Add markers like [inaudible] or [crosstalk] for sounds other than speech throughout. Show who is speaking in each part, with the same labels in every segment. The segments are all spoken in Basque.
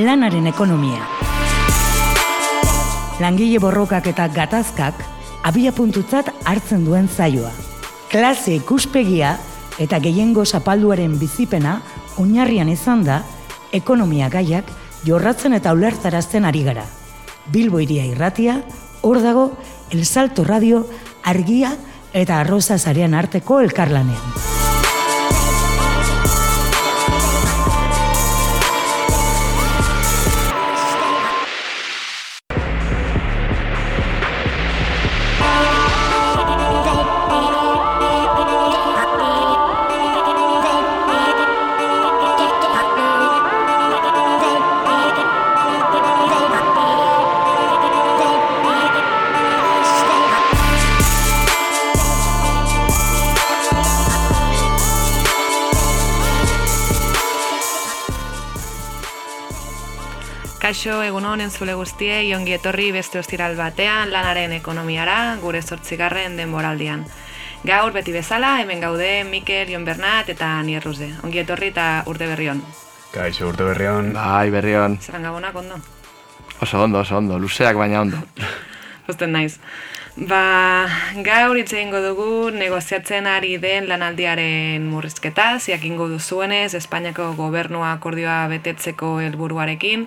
Speaker 1: lanaren ekonomia. Langile borrokak eta gatazkak abia puntutzat hartzen duen zaioa. Klase ikuspegia eta gehiengo zapalduaren bizipena oinarrian izan da ekonomia gaiak jorratzen eta ulertarazten ari gara. Bilbo iria irratia, hor dago El Salto Radio argia eta arroza zarean arteko elkarlanean.
Speaker 2: Kaixo, egun honen zule guztie, ongi etorri beste ostiral batean, lanaren ekonomiara, gure sortzigarren denboraldian. Gaur beti bezala, hemen gaude Mikel, Jon Bernat eta Nierruze. Ongi etorri eta urte berrion.
Speaker 3: Kaixo, urte berrion.
Speaker 4: Bai, berrion.
Speaker 2: Zeran gabonak ondo?
Speaker 4: Oso ondo, oso ondo, luzeak baina ondo. [laughs]
Speaker 2: Osten naiz. Ba, gaur hitz egingo dugu negoziatzen ari den lanaldiaren murrizketa, ziakingo duzuenez, Espainiako gobernua akordioa betetzeko helburuarekin,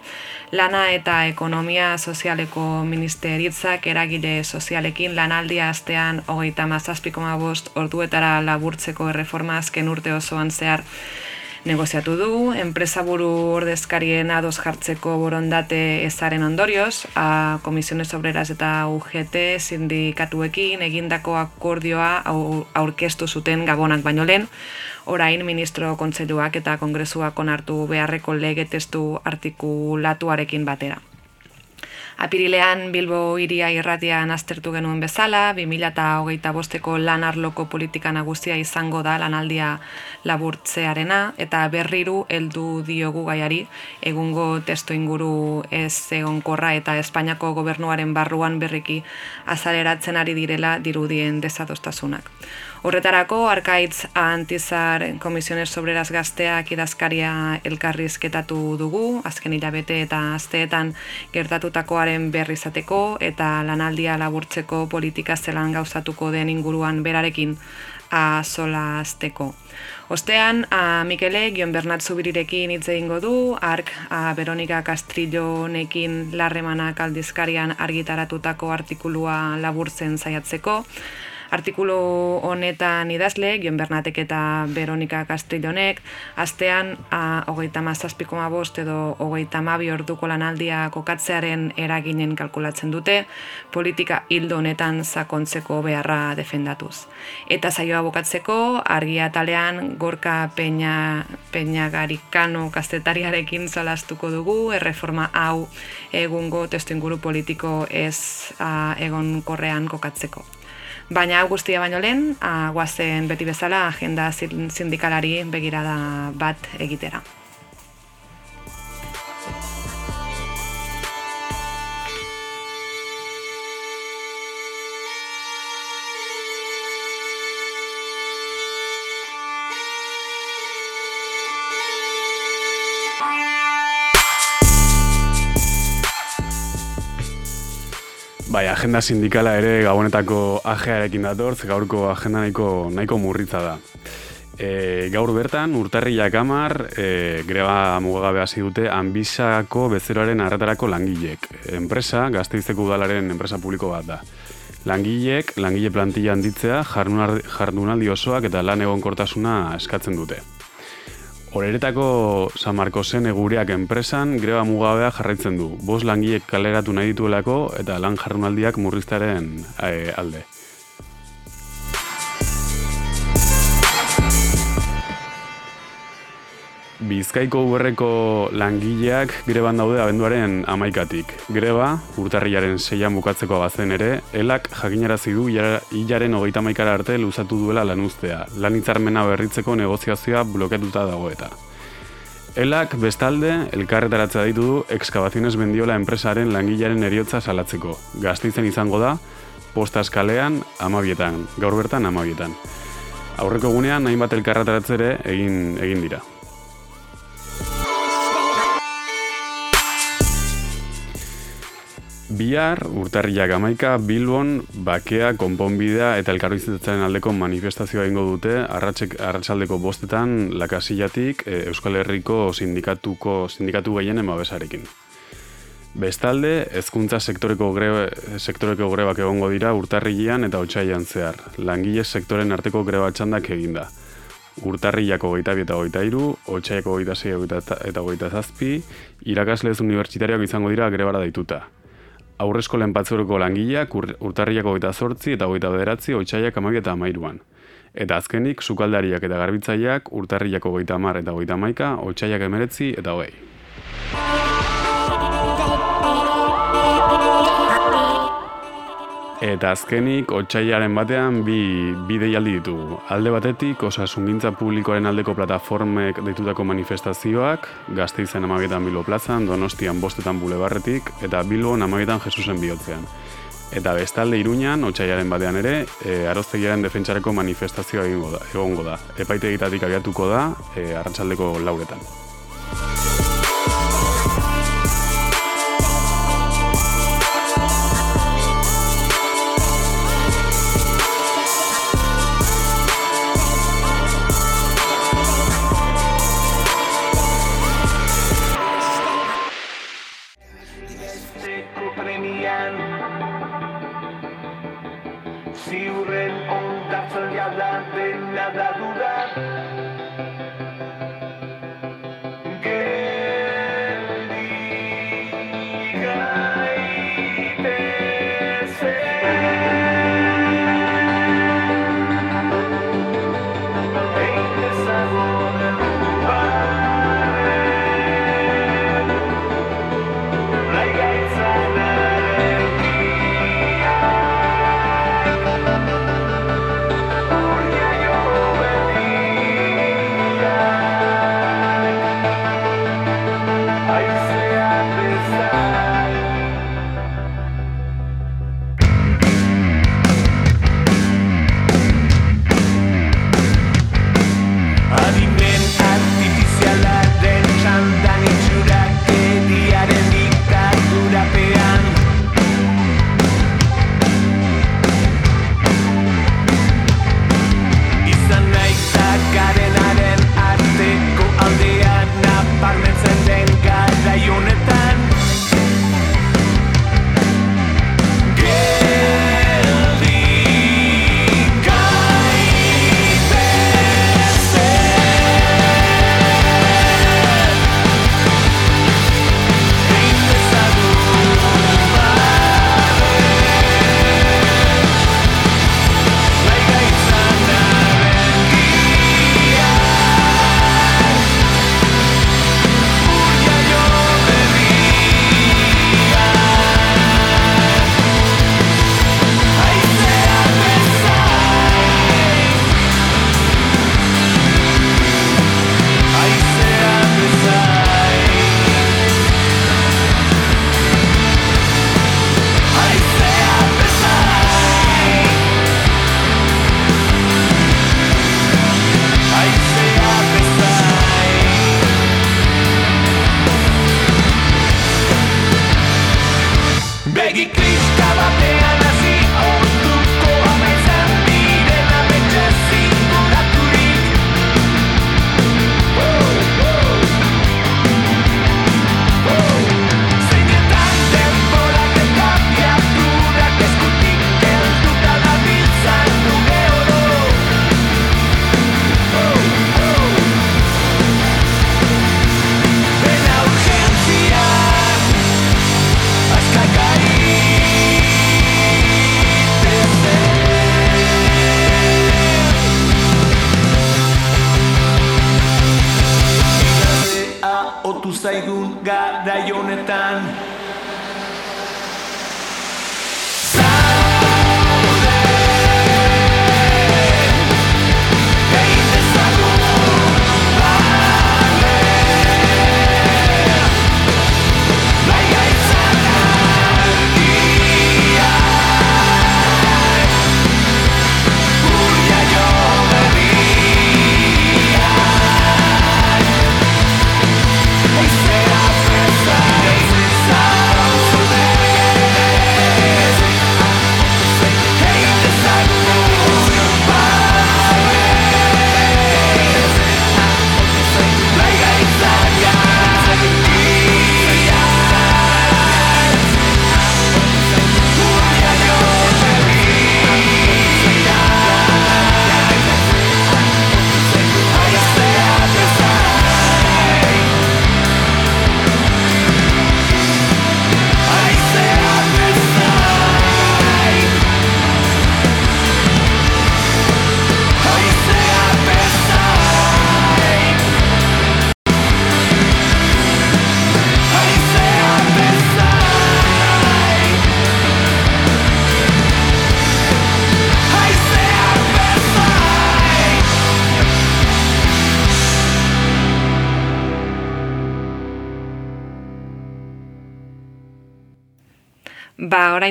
Speaker 2: lana eta ekonomia sozialeko ministeritzak eragile sozialekin lanaldia astean hogeita mazazpikoma bost orduetara laburtzeko erreforma azken urte osoan zehar negoziatu du, enpresaburu ordezkarien ados jartzeko borondate ezaren ondorioz, a Komisiones Obreras eta UGT sindikatuekin egindako akordioa aurkeztu zuten gabonak baino lehen, orain ministro kontseiluak eta kongresuak onartu beharreko lege testu artikulatuarekin batera. Apirilean Bilbo iria irratian aztertu genuen bezala, 2008 bosteko lan arloko politika nagusia izango da lanaldia laburtzearena, eta berriru heldu diogu gaiari, egungo testo inguru ez egonkorra eta Espainiako gobernuaren barruan berriki azaleratzen ari direla dirudien desadostasunak. Horretarako, Arkaitz Antizar Komisiones Sobreras Gazteak idazkaria elkarrizketatu dugu, azken hilabete eta asteetan gertatutakoaren berri izateko eta lanaldia laburtzeko politika zelan gauzatuko den inguruan berarekin a sola azteko. Ostean, a Mikele, Gion Bernat Zubirirekin hitz egingo du, ark a Veronika Castrillonekin larremanak aldizkarian argitaratutako artikulua laburtzen zaiatzeko, artikulu honetan idazle, Gion Bernatek eta Veronika Castillonek, astean, hogeita mazazpiko bost edo hogeita mabi orduko lanaldia kokatzearen eraginen kalkulatzen dute, politika hildo honetan sakontzeko beharra defendatuz. Eta zaioa bokatzeko, argia talean, gorka peina, peina garikano kastetariarekin zalastuko dugu, erreforma hau egungo testu inguru politiko ez egon korrean kokatzeko. Baina guztia baino lehen, guazen beti bezala agenda sindikalari begirada bat egitera.
Speaker 3: Bai, agenda sindikala ere gabonetako ajearekin datortz, gaurko agenda nahiko, nahiko murritza da. E, gaur bertan, urtarri jakamar, e, greba mugagabe hasi dute, ambisako bezeroaren arretarako langilek. Enpresa, gazteizeko udalaren enpresa publiko bat da. Langilek, langile plantilla handitzea, jardunaldi osoak eta lan egonkortasuna eskatzen dute. Horeretako San Marcosen egureak enpresan greba mugabea jarraitzen du. Bos langiek kaleratu nahi dituelako eta lan jarrunaldiak murriztaren eh, alde. Bizkaiko uberreko langileak greban daude abenduaren amaikatik. Greba, urtarriaren seian bukatzeko bazen ere, elak jakinarazi du hilaren hogeita maikara arte luzatu duela lanuztea, lanitzarmena berritzeko negoziazioa bloketuta dago eta. Elak bestalde, elkarretaratzea ditu du ekskabaziones mendiola enpresaren langilearen eriotza salatzeko. Gaztitzen izango da, posta eskalean amabietan, gaur bertan amabietan. Aurreko gunean, nahin bat elkarretaratzere egin, egin dira.
Speaker 5: Bihar, urtarriak amaika, Bilbon, bakea, konponbidea eta elkarbizitzaren aldeko manifestazioa ingo dute, arratsaldeko bostetan, lakasillatik, e, Euskal Herriko sindikatuko, sindikatu gehienen babesarekin. Bestalde, hezkuntza sektoreko, grebe, sektoreko grebak egongo dira urtarrilean eta otsailean zehar. Langile sektoren arteko greba txandak eginda. Urtarrilako goita eta goita iru, otsaiako goita eta goita zazpi, irakaslez unibertsitarioak izango dira grebara daituta aurrezko lenpatzoroko langileak urtarriako goita sortzi eta goita bederatzi oitxaiak amabia eta amairuan. Eta azkenik, sukaldariak eta garbitzaileak urtarriako goita mar eta goita maika, oitxaiak emeretzi eta hogei. Eta azkenik, otxaiaren batean bi, bi deialdi ditugu. Alde batetik, osasungintza publikoaren aldeko plataformek ditutako manifestazioak, gazte izan amabietan Bilbo plazan, donostian bostetan bulebarretik, eta Bilbon amabietan Jesusen bihotzean. Eta bestalde iruñan, otxaiaren batean ere, e, aroztegiaren defentsareko manifestazioa egongo da. Epaitegitatik abiatuko da, e, arratsaldeko lauretan.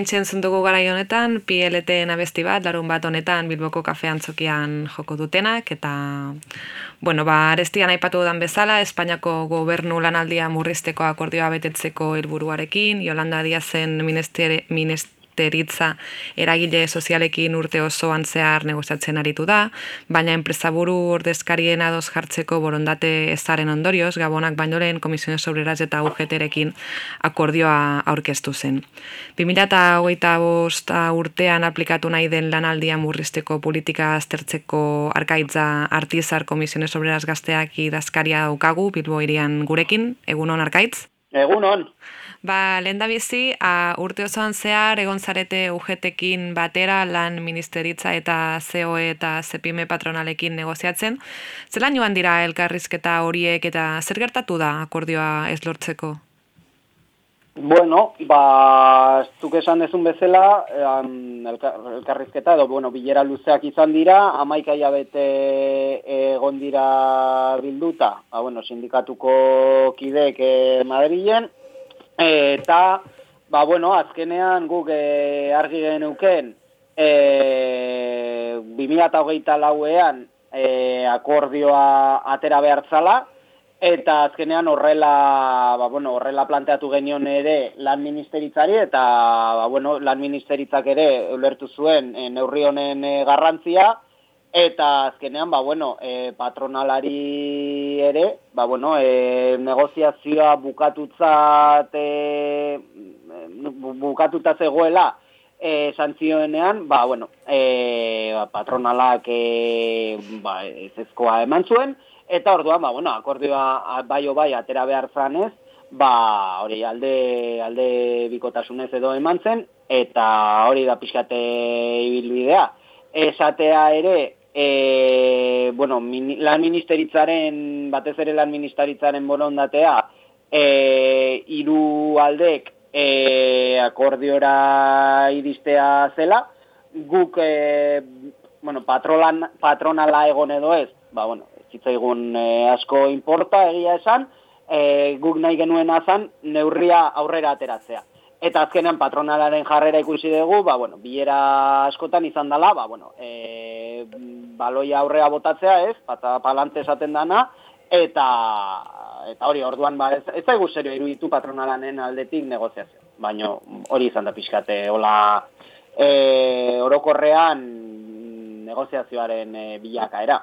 Speaker 2: Ba, orain txentzun dugu gara honetan, PLT abesti bat, larun bat honetan Bilboko kafean txokian joko dutenak, eta, bueno, ba, arestian aipatu dudan bezala, Espainiako gobernu lanaldia murrizteko akordioa betetzeko helburuarekin, Yolanda Diazen ministeri, ministeri teritza eragile sozialekin urte osoan zehar negoziatzen aritu da, baina enpresaburu ordezkarien ados jartzeko borondate ezaren ondorioz, gabonak baino lehen Komisiones Sobreraz eta UGT-rekin akordioa aurkeztu zen. 2008 bosta urtean aplikatu nahi den lanaldia murrizteko politika aztertzeko arkaitza artizar Komisiones Sobreraz gazteak idazkaria daukagu, Bilbo irian gurekin, egunon arkaitz?
Speaker 6: Egunon.
Speaker 2: Ba, lehen da bizi, a, urte osoan zehar, egon zarete ugetekin batera, lan ministeritza eta COE eta ZEPIME patronalekin negoziatzen. Zela joan dira elkarrizketa horiek eta zer gertatu da akordioa ez lortzeko?
Speaker 6: Bueno, ba, zuk esan dezun bezala, um, elkarrizketa, edo, bueno, bilera luzeak izan dira, amaika bete egon dira bilduta, ba, bueno, sindikatuko kidek eh, Madrilen, eta ba bueno, azkenean guk e, argi genuken e, 2008 lauean e, akordioa atera behartzala eta azkenean horrela ba, bueno, horrela planteatu genion ere lan ministeritzari eta ba, bueno, lan ministeritzak ere ulertu zuen e, neurri honen e, garrantzia Eta azkenean, ba, bueno, e, patronalari ere, ba, bueno, e, negoziazioa bukatutzat, e, bukatuta zegoela e, santzioenean, ba, bueno, e, ba, patronalak e, ba, ez ezkoa eman zuen, eta orduan, ba, bueno, akordioa bai bai atera behar zanez, ba, hori alde, alde bikotasunez edo eman zen, eta hori da pixkate ibilbidea. Esatea ere, e, bueno, min, lan ministeritzaren, batez ere lan ministeritzaren borondatea, e, iru aldek e, akordiora iristea zela, guk, e, bueno, patrolan, patronala egon edo ez, ba, bueno, zitzaigun e, asko importa egia esan, e, guk nahi genuen azan neurria aurrera ateratzea. Eta azkenean patronalaren jarrera ikusi dugu, ba, bueno, bilera askotan izan dela, ba, bueno, e, baloia aurrea botatzea ez, pata palante esaten dana, eta, eta hori orduan, ba, ez, ez zaigu serio iruditu patronalanen aldetik negoziazio. Baina hori izan da pixkate, hola, e, orokorrean negoziazioaren e, bilakaera.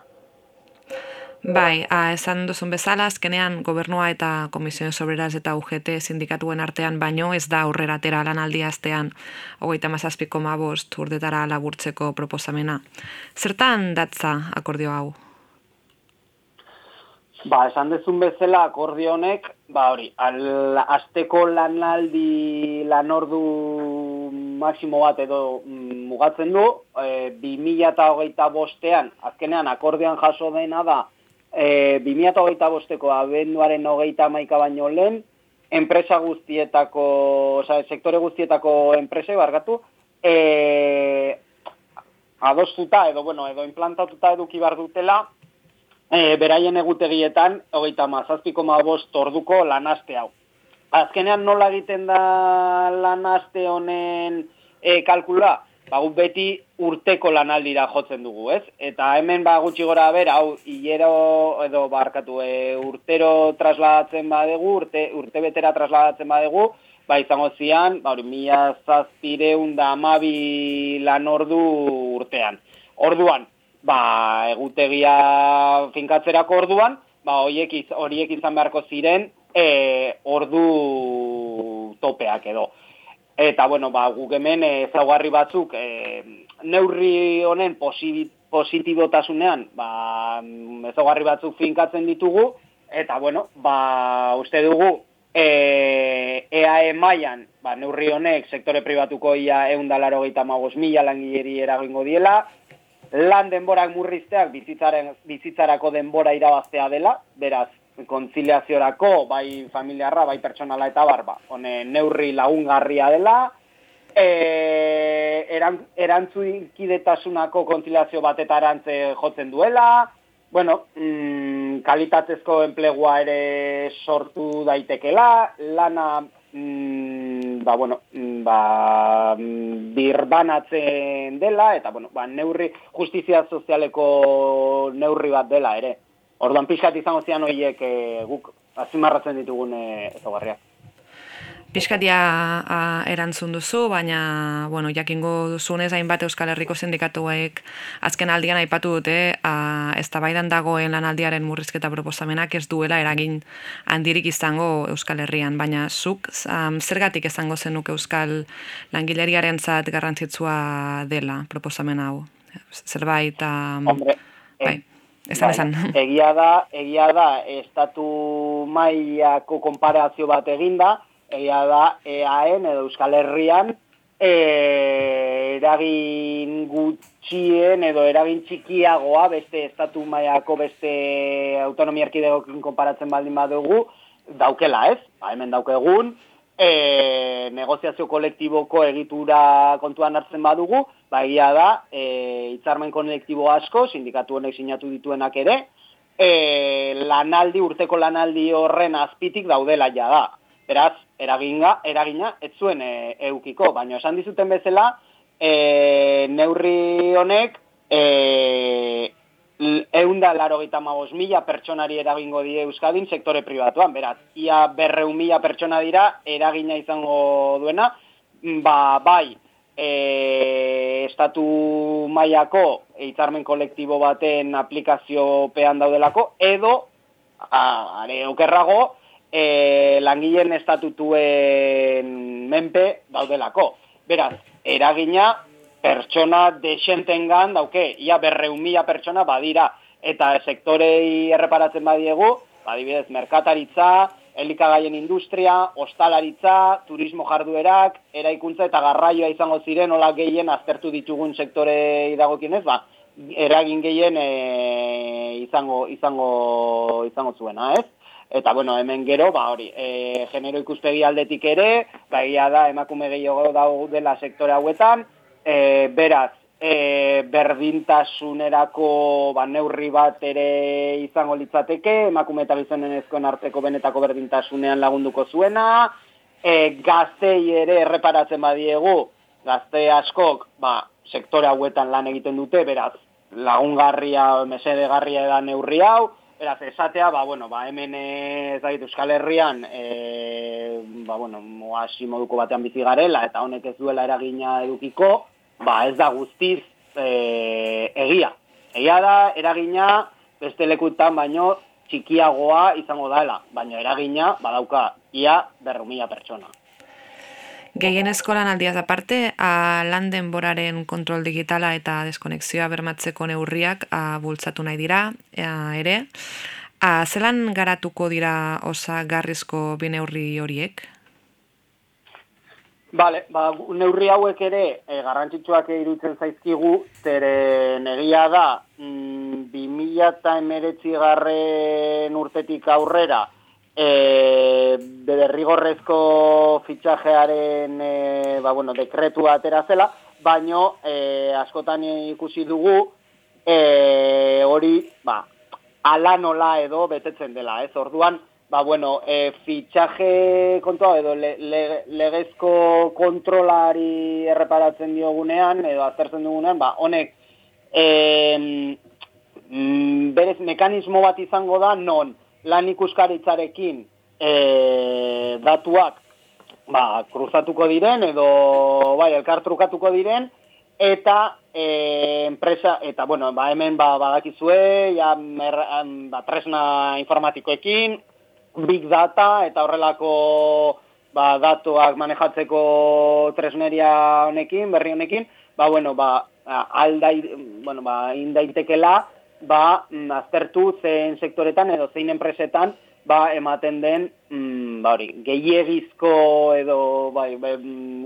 Speaker 2: Bai, a, esan duzun bezala, azkenean gobernua eta Komisioen Sobreraz eta UGT sindikatuen artean baino ez da aurrera atera lanaldi astean hogeita mazazpiko mabost urdetara laburtzeko proposamena. Zertan datza akordio hau?
Speaker 6: Ba, esan dezun bezala akordio honek, ba hori, al, azteko lanaldi lanordu maksimo bat edo mm, mugatzen du, e, 2008 bostean, azkenean akordean jaso dena da, e, 2008 bosteko abenduaren hogeita maika baino lehen, enpresa guztietako, oza, sektore guztietako enprese, bargatu, e, adostuta edo, bueno, edo implantatuta eduki bar dutela, e, beraien egutegietan, hogeita mazazpiko ma bost orduko lanaste hau. Azkenean nola egiten da lanaste honen e, kalkula? Ba, beti urteko lanaldira jotzen dugu, ez? Eta hemen ba gutxi gora ber, hau hilero edo barkatu e, urtero trasladatzen badegu, urte, urte betera trasladatzen badegu, ba izango zian, ba hori, mila zazpireun da amabi lan ordu urtean. Orduan, ba egutegia finkatzerako orduan, ba horiek, horiek izan beharko ziren e, ordu topeak edo. Eta, bueno, ba, guk hemen ezaugarri batzuk e, neurri honen positibotasunean ba, ezaugarri batzuk finkatzen ditugu, eta, bueno, ba, uste dugu e, EAE mailan ba, neurri honek sektore pribatuko ia eundalaro gaita magos mila langileri eragingo diela, lan denborak murrizteak bizitzaren, bizitzarako denbora irabaztea dela, beraz, kontziliaziorako, bai familiarra, bai pertsonala eta barba. Hone, neurri lagungarria dela, e, eran, erantzuikidetasunako kontziliazio batetarantze jotzen duela, bueno, mm, kalitatezko enplegua ere sortu daitekela, lana mm, ba, bueno, ba, birbanatzen dela, eta, bueno, ba, neurri, justizia sozialeko neurri bat dela, ere. Orduan pixkat izango zian horiek e, guk azimarratzen ditugun e, ezagarriak.
Speaker 2: Piskatia erantzun duzu, baina, bueno, jakingo duzunez, hainbat Euskal Herriko sindikatuek azken aldian aipatu dute, a, ez tabaidan dagoen lanaldiaren murrizketa proposamenak ez duela eragin handirik izango Euskal Herrian, baina zuk um, zergatik izango zenuk Euskal langileriaren zat garrantzitsua dela proposamen hau? Zerbait, um,
Speaker 6: Hombre,
Speaker 2: bai. Esan, esan. [laughs]
Speaker 6: Egia da, egia da, estatu mailako konparazio bat eginda, egia da EAN edo Euskal Herrian e, eragin gutxien edo eragin txikiagoa beste estatu mailako beste autonomia erkidegokin konparatzen baldin badugu daukela ez, ba, hemen daukegun e, negoziazio kolektiboko egitura kontuan hartzen badugu, ba egia da e, itzarmen kolektibo asko, sindikatu honek sinatu dituenak ere, e, lanaldi, urteko lanaldi horren azpitik daudela ja da. Beraz, eraginga, eragina, ez zuen e, eukiko, baina esan dizuten bezala, e, neurri honek, e, eunda laro gita mila pertsonari eragingo die Euskadin sektore pribatuan, beraz, ia berreun mila pertsona dira eragina izango duena, ba, bai, e, estatu mailako hitzarmen kolektibo baten aplikaziopean daudelako, edo, are okerrago, e, langileen estatutuen menpe daudelako. Beraz, eragina pertsona desentengan dauke, ia berreun mila pertsona badira, eta sektorei erreparatzen badiegu, badibidez, merkataritza, elikagaien industria, ostalaritza, turismo jarduerak, eraikuntza eta garraioa izango ziren, hola gehien aztertu ditugun sektore idagokinez, ba, eragin gehien e, izango, izango, izango zuena, ez? Eta, bueno, hemen gero, ba, hori, e, genero ikuspegi aldetik ere, ba, da, emakume gehiago dela sektore hauetan, e, beraz, e, berdintasunerako ba, neurri bat ere izango litzateke, emakume eta gizonen ezkoen arteko benetako berdintasunean lagunduko zuena, e, gaztei ere erreparatzen badiegu, gazte askok, ba, sektore hauetan lan egiten dute, beraz, lagungarria, mesedegarria da neurri hau, Beraz, esatea, ba, bueno, ba, hemen ez da Euskal Herrian, e, ba, bueno, moasi moduko batean bizi garela, eta honek ez duela eragina edukiko, ba, ez da guztiz e, egia. Egia da, eragina beste lekutan baino txikiagoa izango dela, baina eragina badauka ia berrumila pertsona.
Speaker 2: Gehien eskolan aldiaz aparte, a lan denboraren kontrol digitala eta deskonexioa bermatzeko neurriak a, bultzatu nahi dira, ere. A, zelan garatuko dira osa garrizko bi neurri horiek?
Speaker 6: Bale, ba, neurri hauek ere e, garrantzitsuak irutzen zaizkigu, zere negia da, mm, 2000 eta emeretzi garren urtetik aurrera, e, derrigorrezko fitxajearen e, ba, bueno, dekretu atera zela, baino e, askotan ikusi dugu e, hori ba, ala nola edo betetzen dela, ez? Orduan, ba, bueno, e, fitxaje kontua edo le, legezko kontrolari erreparatzen diogunean edo aztertzen dugunean, ba, honek e, berez mekanismo bat izango da non lan ikuskaritzarekin e, datuak ba, kruzatuko diren edo bai, elkartrukatuko diren eta e, enpresa eta bueno, ba, hemen ba, badakizue ja, mer, ba, tresna informatikoekin big data eta horrelako ba, datuak manejatzeko tresneria honekin, berri honekin, ba, bueno, ba, aldai, bueno, ba, indaitekela ba, mm, aztertu zein sektoretan edo zein enpresetan ba, ematen den mm, ba, hori, gehiegizko edo bai, bai,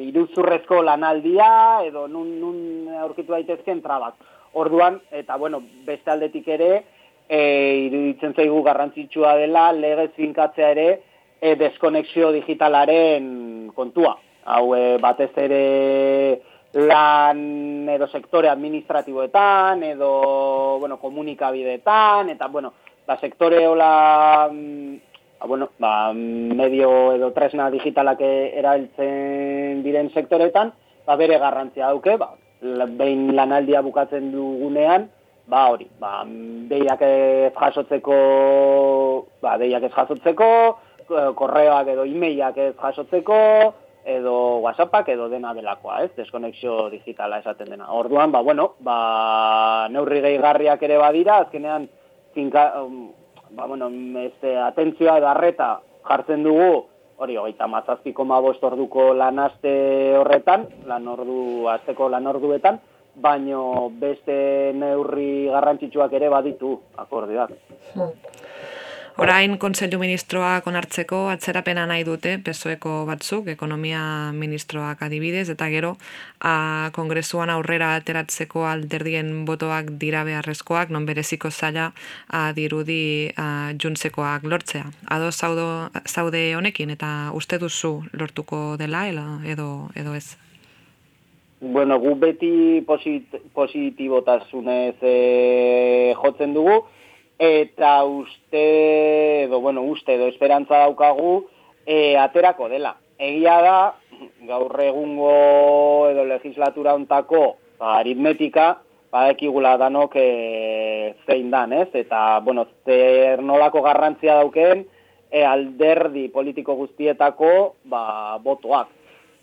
Speaker 6: iruzurrezko lanaldia edo nun, nun aurkitu daitezken trabak. Orduan, eta bueno, beste aldetik ere, e, iruditzen zaigu garrantzitsua dela, legez finkatzea ere, e, deskonexio digitalaren kontua. Hau, e, batez ere, lan edo sektore administratiboetan edo bueno, komunikabideetan eta bueno, ba, sektore hola mm, ba, bueno, ba, medio edo tresna digitalak erabiltzen diren sektoretan, ba, bere garrantzia dauke, ba, behin lanaldia bukatzen dugunean, ba, hori, ba, deiak jasotzeko, ba, deiak ez jasotzeko, korreoak edo e ez jasotzeko, edo WhatsAppak edo dena delakoa, ez? Deskonexio digitala esaten dena. Orduan, ba, bueno, ba, neurri gehigarriak ere badira, azkenean, finka, um, ba, bueno, este, atentzioa edo arreta jartzen dugu, hori, hogeita mazazpiko mabost orduko lanaste horretan, lan ordu, azteko lan orduetan, baino beste neurri garrantzitsuak ere baditu akordioak. Hmm.
Speaker 2: Orain Kontseilu Ministroak onartzeko atzerapena nahi dute pesoeko batzuk, ekonomia ministroak adibidez, eta gero a, kongresuan aurrera ateratzeko alderdien botoak dira beharrezkoak, non bereziko zaila a, dirudi a, juntzekoak lortzea. Ado zaude honekin eta uste duzu lortuko dela edo, edo ez?
Speaker 6: Bueno, gu beti posit, positibotasunez e, jotzen dugu, eta uste, edo, bueno, uste, edo esperantza daukagu, e, aterako dela. Egia da, gaur egungo edo legislatura ontako ba, aritmetika, ba, ekigula danok e, zein dan, ez? Eta, bueno, zer nolako garrantzia dauken, e, alderdi politiko guztietako ba, botoak.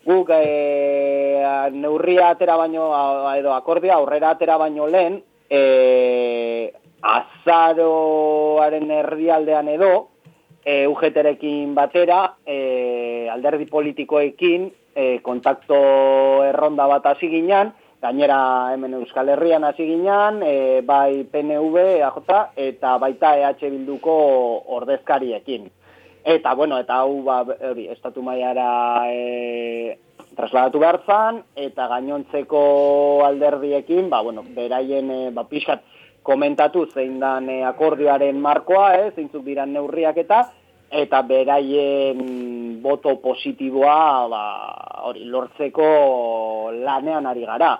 Speaker 6: Guk e, neurria atera baino, edo akordia aurrera atera baino lehen, e, azaroaren erdialdean edo, e, UGT-rekin batera, e, alderdi politikoekin, e, kontakto erronda bat hasi ginean, gainera hemen Euskal Herrian hasi ginean, e, bai PNV, AJ, eta baita EH Bilduko ordezkariekin. Eta, bueno, eta hau, ba, hori, estatu maiara e, trasladatu behar zan, eta gainontzeko alderdiekin, ba, bueno, beraien, e, ba, pixat, komentatu zein dan e, akordioaren markoa, eh, zeintzuk diran neurriak eta eta beraien boto positiboa ba, hori, lortzeko lanean ari gara.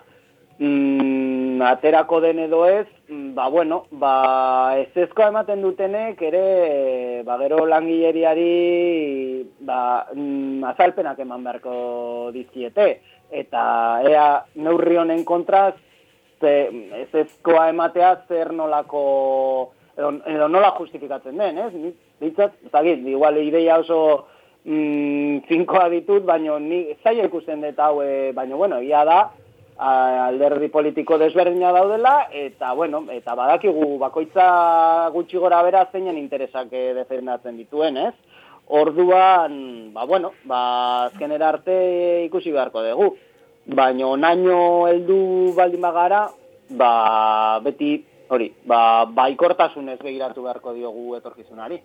Speaker 6: Mm, aterako den edo ez, mm, ba, bueno, ba, ez ezko ematen dutenek ere ba, gero langileriari ba, mm, azalpenak eman beharko dizkiete. Eta ea neurri honen kontraz ze ez ezkoa ematea zer nolako edo, edo nola justifikatzen den, ez? Ni ditzat, zagit, igual ideia oso mm, zinkoa ditut, baino ni zaila ikusten dut hau, e, baino bueno, ia da alderdi politiko desberdina daudela eta bueno, eta badakigu bakoitza gutxi gora bera zeinen interesak e, defendatzen dituen, ez? Orduan, ba bueno, ba azkenera arte ikusi beharko dugu baino naino heldu baldin bagara, ba, beti hori, ba, baikortasunez begiratu beharko diogu etorkizunari.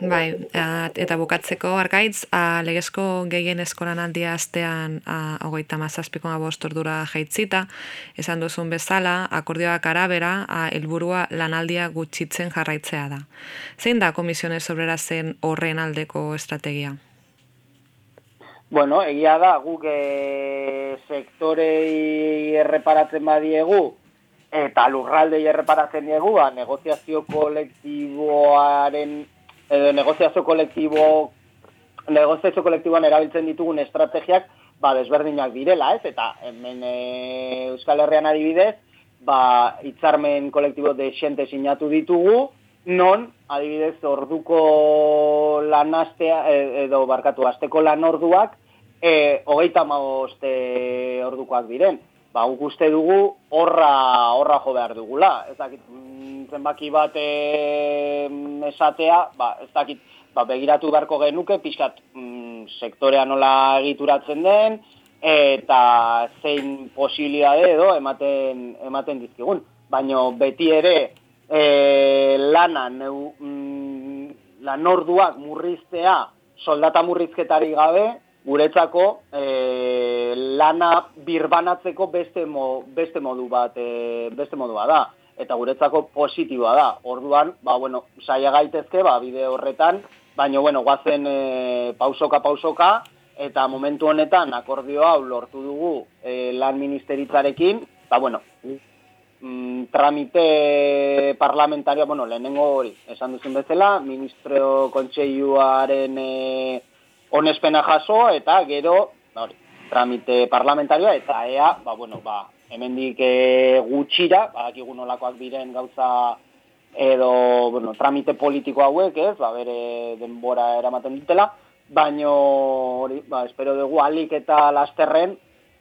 Speaker 2: Bai, eta bukatzeko argaitz, a, legezko gehien eskolan aldia astean hogeita mazazpiko abostordura jaitzita, esan duzun bezala, akordioak arabera, a, elburua lanaldia gutxitzen jarraitzea da. Zein da komisiones obrera zen horren aldeko estrategia?
Speaker 6: Bueno, egia da, guk e, sektorei erreparatzen badiegu, eta lurraldei erreparatzen diegu, ba, negoziazio kolektiboaren, edo negoziazio kolektibo, negoziazio kolektiboan erabiltzen ditugun estrategiak, ba, desberdinak direla, ez? Eta hemen e, Euskal Herrian adibidez, ba, itzarmen kolektibo de xente sinatu ditugu, non, adibidez, orduko lanastea, e, edo barkatu, azteko lan orduak, e, hogeita maoste ordukoak diren. Ba, guk uste dugu horra, horra jo behar dugula. Ez dakit, mm, zenbaki bat esatea, ba, ez dakit, ba, begiratu beharko genuke, pixkat mm, sektorea nola egituratzen den, eta zein posibilitate edo ematen, ematen dizkigun. Baina beti ere, e, lana neu, mm, lan orduak murriztea soldata murrizketari gabe, guretzako e, lana birbanatzeko beste, mo, beste modu bat e, beste modu da eta guretzako positiboa da. Orduan, ba bueno, saia gaitezke ba bide horretan, baina bueno, goazen e, pausoka pausoka eta momentu honetan akordioa lortu dugu e, lan ministeritzarekin, ba bueno, mm, tramite parlamentario, bueno, lehenengo hori, esan duzun bezala, ministro kontseiluaren e, onespena jaso, eta gero, ba, hori, tramite parlamentarioa, eta ea, ba, bueno, ba, hemendik e, gutxira, badakigu nolakoak diren gauza edo, bueno, tramite politiko hauek, ez, ba, bere denbora eramaten dutela, baino, hori, ba, espero dugu alik eta lasterren,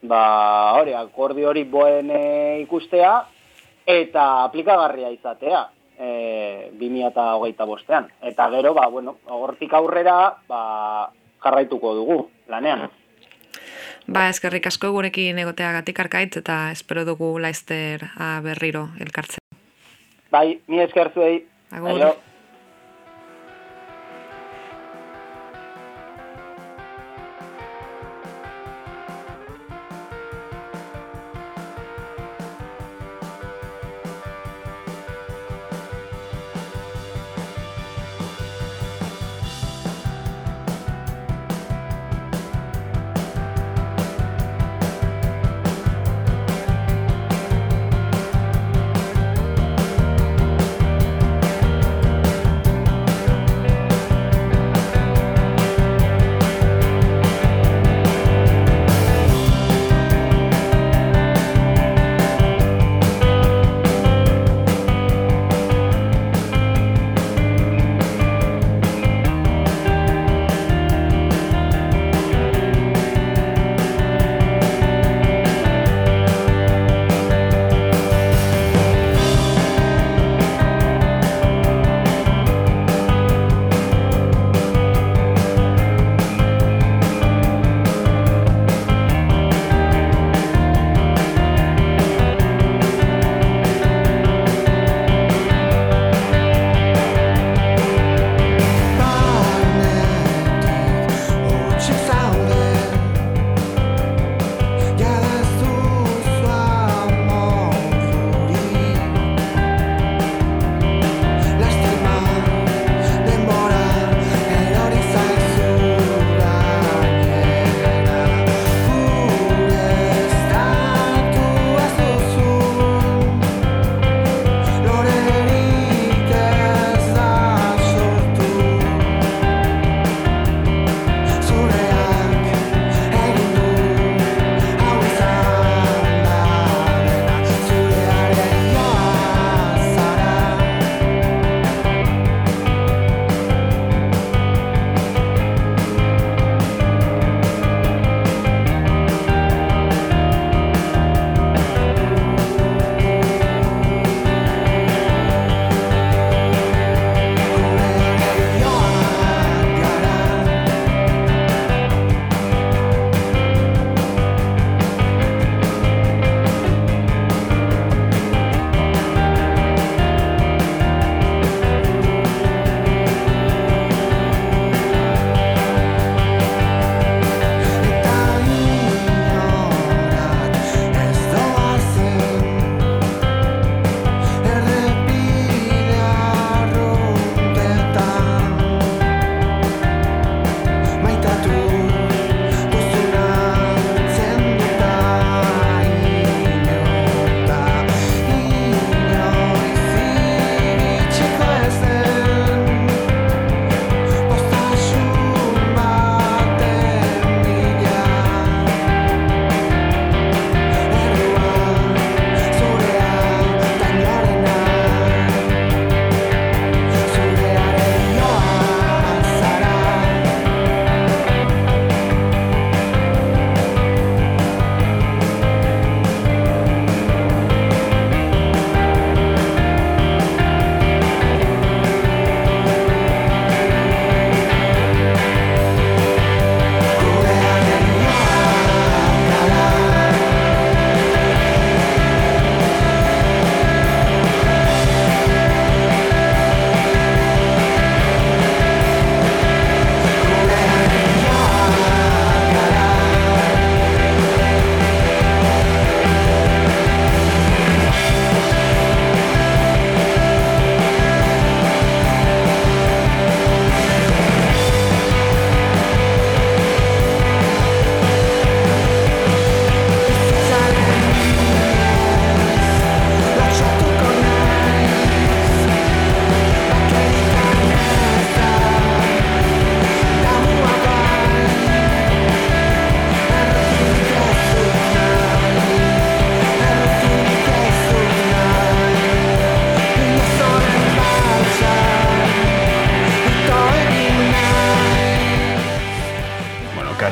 Speaker 6: ba, hori, akordi hori boen e, ikustea, eta aplikagarria izatea, e, 2008 bostean. Eta gero, ba, bueno, hortik aurrera, ba, jarraituko dugu, lanean.
Speaker 2: Ba, eskerrik asko gurekin egoteagatik arkaitz eta espero dugu laizter berriro elkartzen.
Speaker 6: Bai, mi eskertzuei.
Speaker 2: Agur.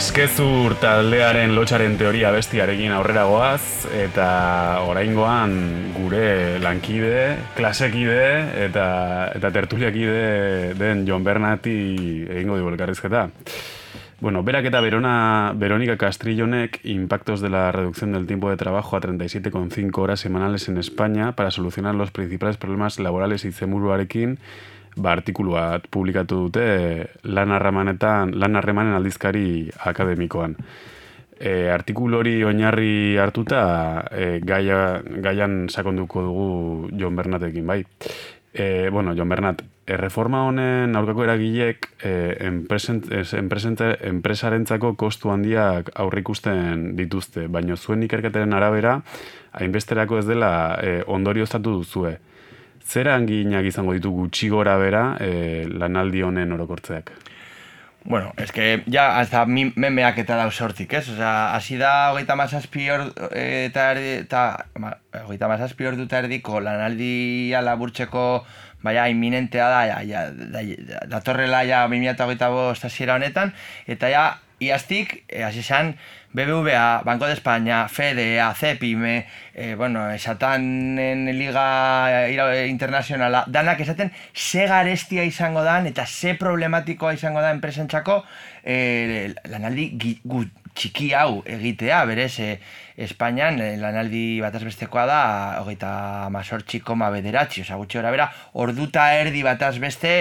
Speaker 3: Kaskezur taldearen lotxaren teoria bestiarekin aurrera goaz, eta oraingoan gure lankide, klasekide eta, eta tertuliakide den Jon Bernati egingo dugu elkarrizketa. Bueno, berak eta Verona, Verónica Castrillonek impactos de la reducción del tiempo de trabajo a 37,5 horas semanales en España para solucionar los principales problemas laborales y zemuruarekin ba, artikulu bat publikatu dute lan harremanetan lan harremanen aldizkari akademikoan. E, artikulu hori oinarri hartuta e, gaia, gaian sakonduko dugu Jon Bernatekin, bai. E, bueno, Jon Bernat, erreforma honen aurkako eragilek e, enpresarentzako kostu handiak aurrikusten dituzte, baina zuen ikerketaren arabera, hainbesterako ez dela e, ondorio zatu duzue. Zer anginak izango ditu gutxi gora bera e, lanaldi honen orokortzeak?
Speaker 4: Bueno, es que ya hasta mi memeak eta dau sortik, ez? O sea, hasi da hogeita mazazpi hor eta eta hogeita mazazpi hor dut erdiko lanaldi laburtzeko baina inminentea da, ja, ja, da, datorrela ja 2008 hasiera honetan, eta ja, iaztik, e, zen, BBVA, Banco de España, FEDE, CEPIM, e, bueno, esatanen liga internazionala, danak esaten ze garestia izango dan eta ze problematikoa izango da enpresentzako e, lanaldi gut, txiki hau egitea, berez, e, Espainian e, lanaldi batazbestekoa da, hogeita mazortxi koma bederatzi, oza, gutxi bera, orduta erdi batazbeste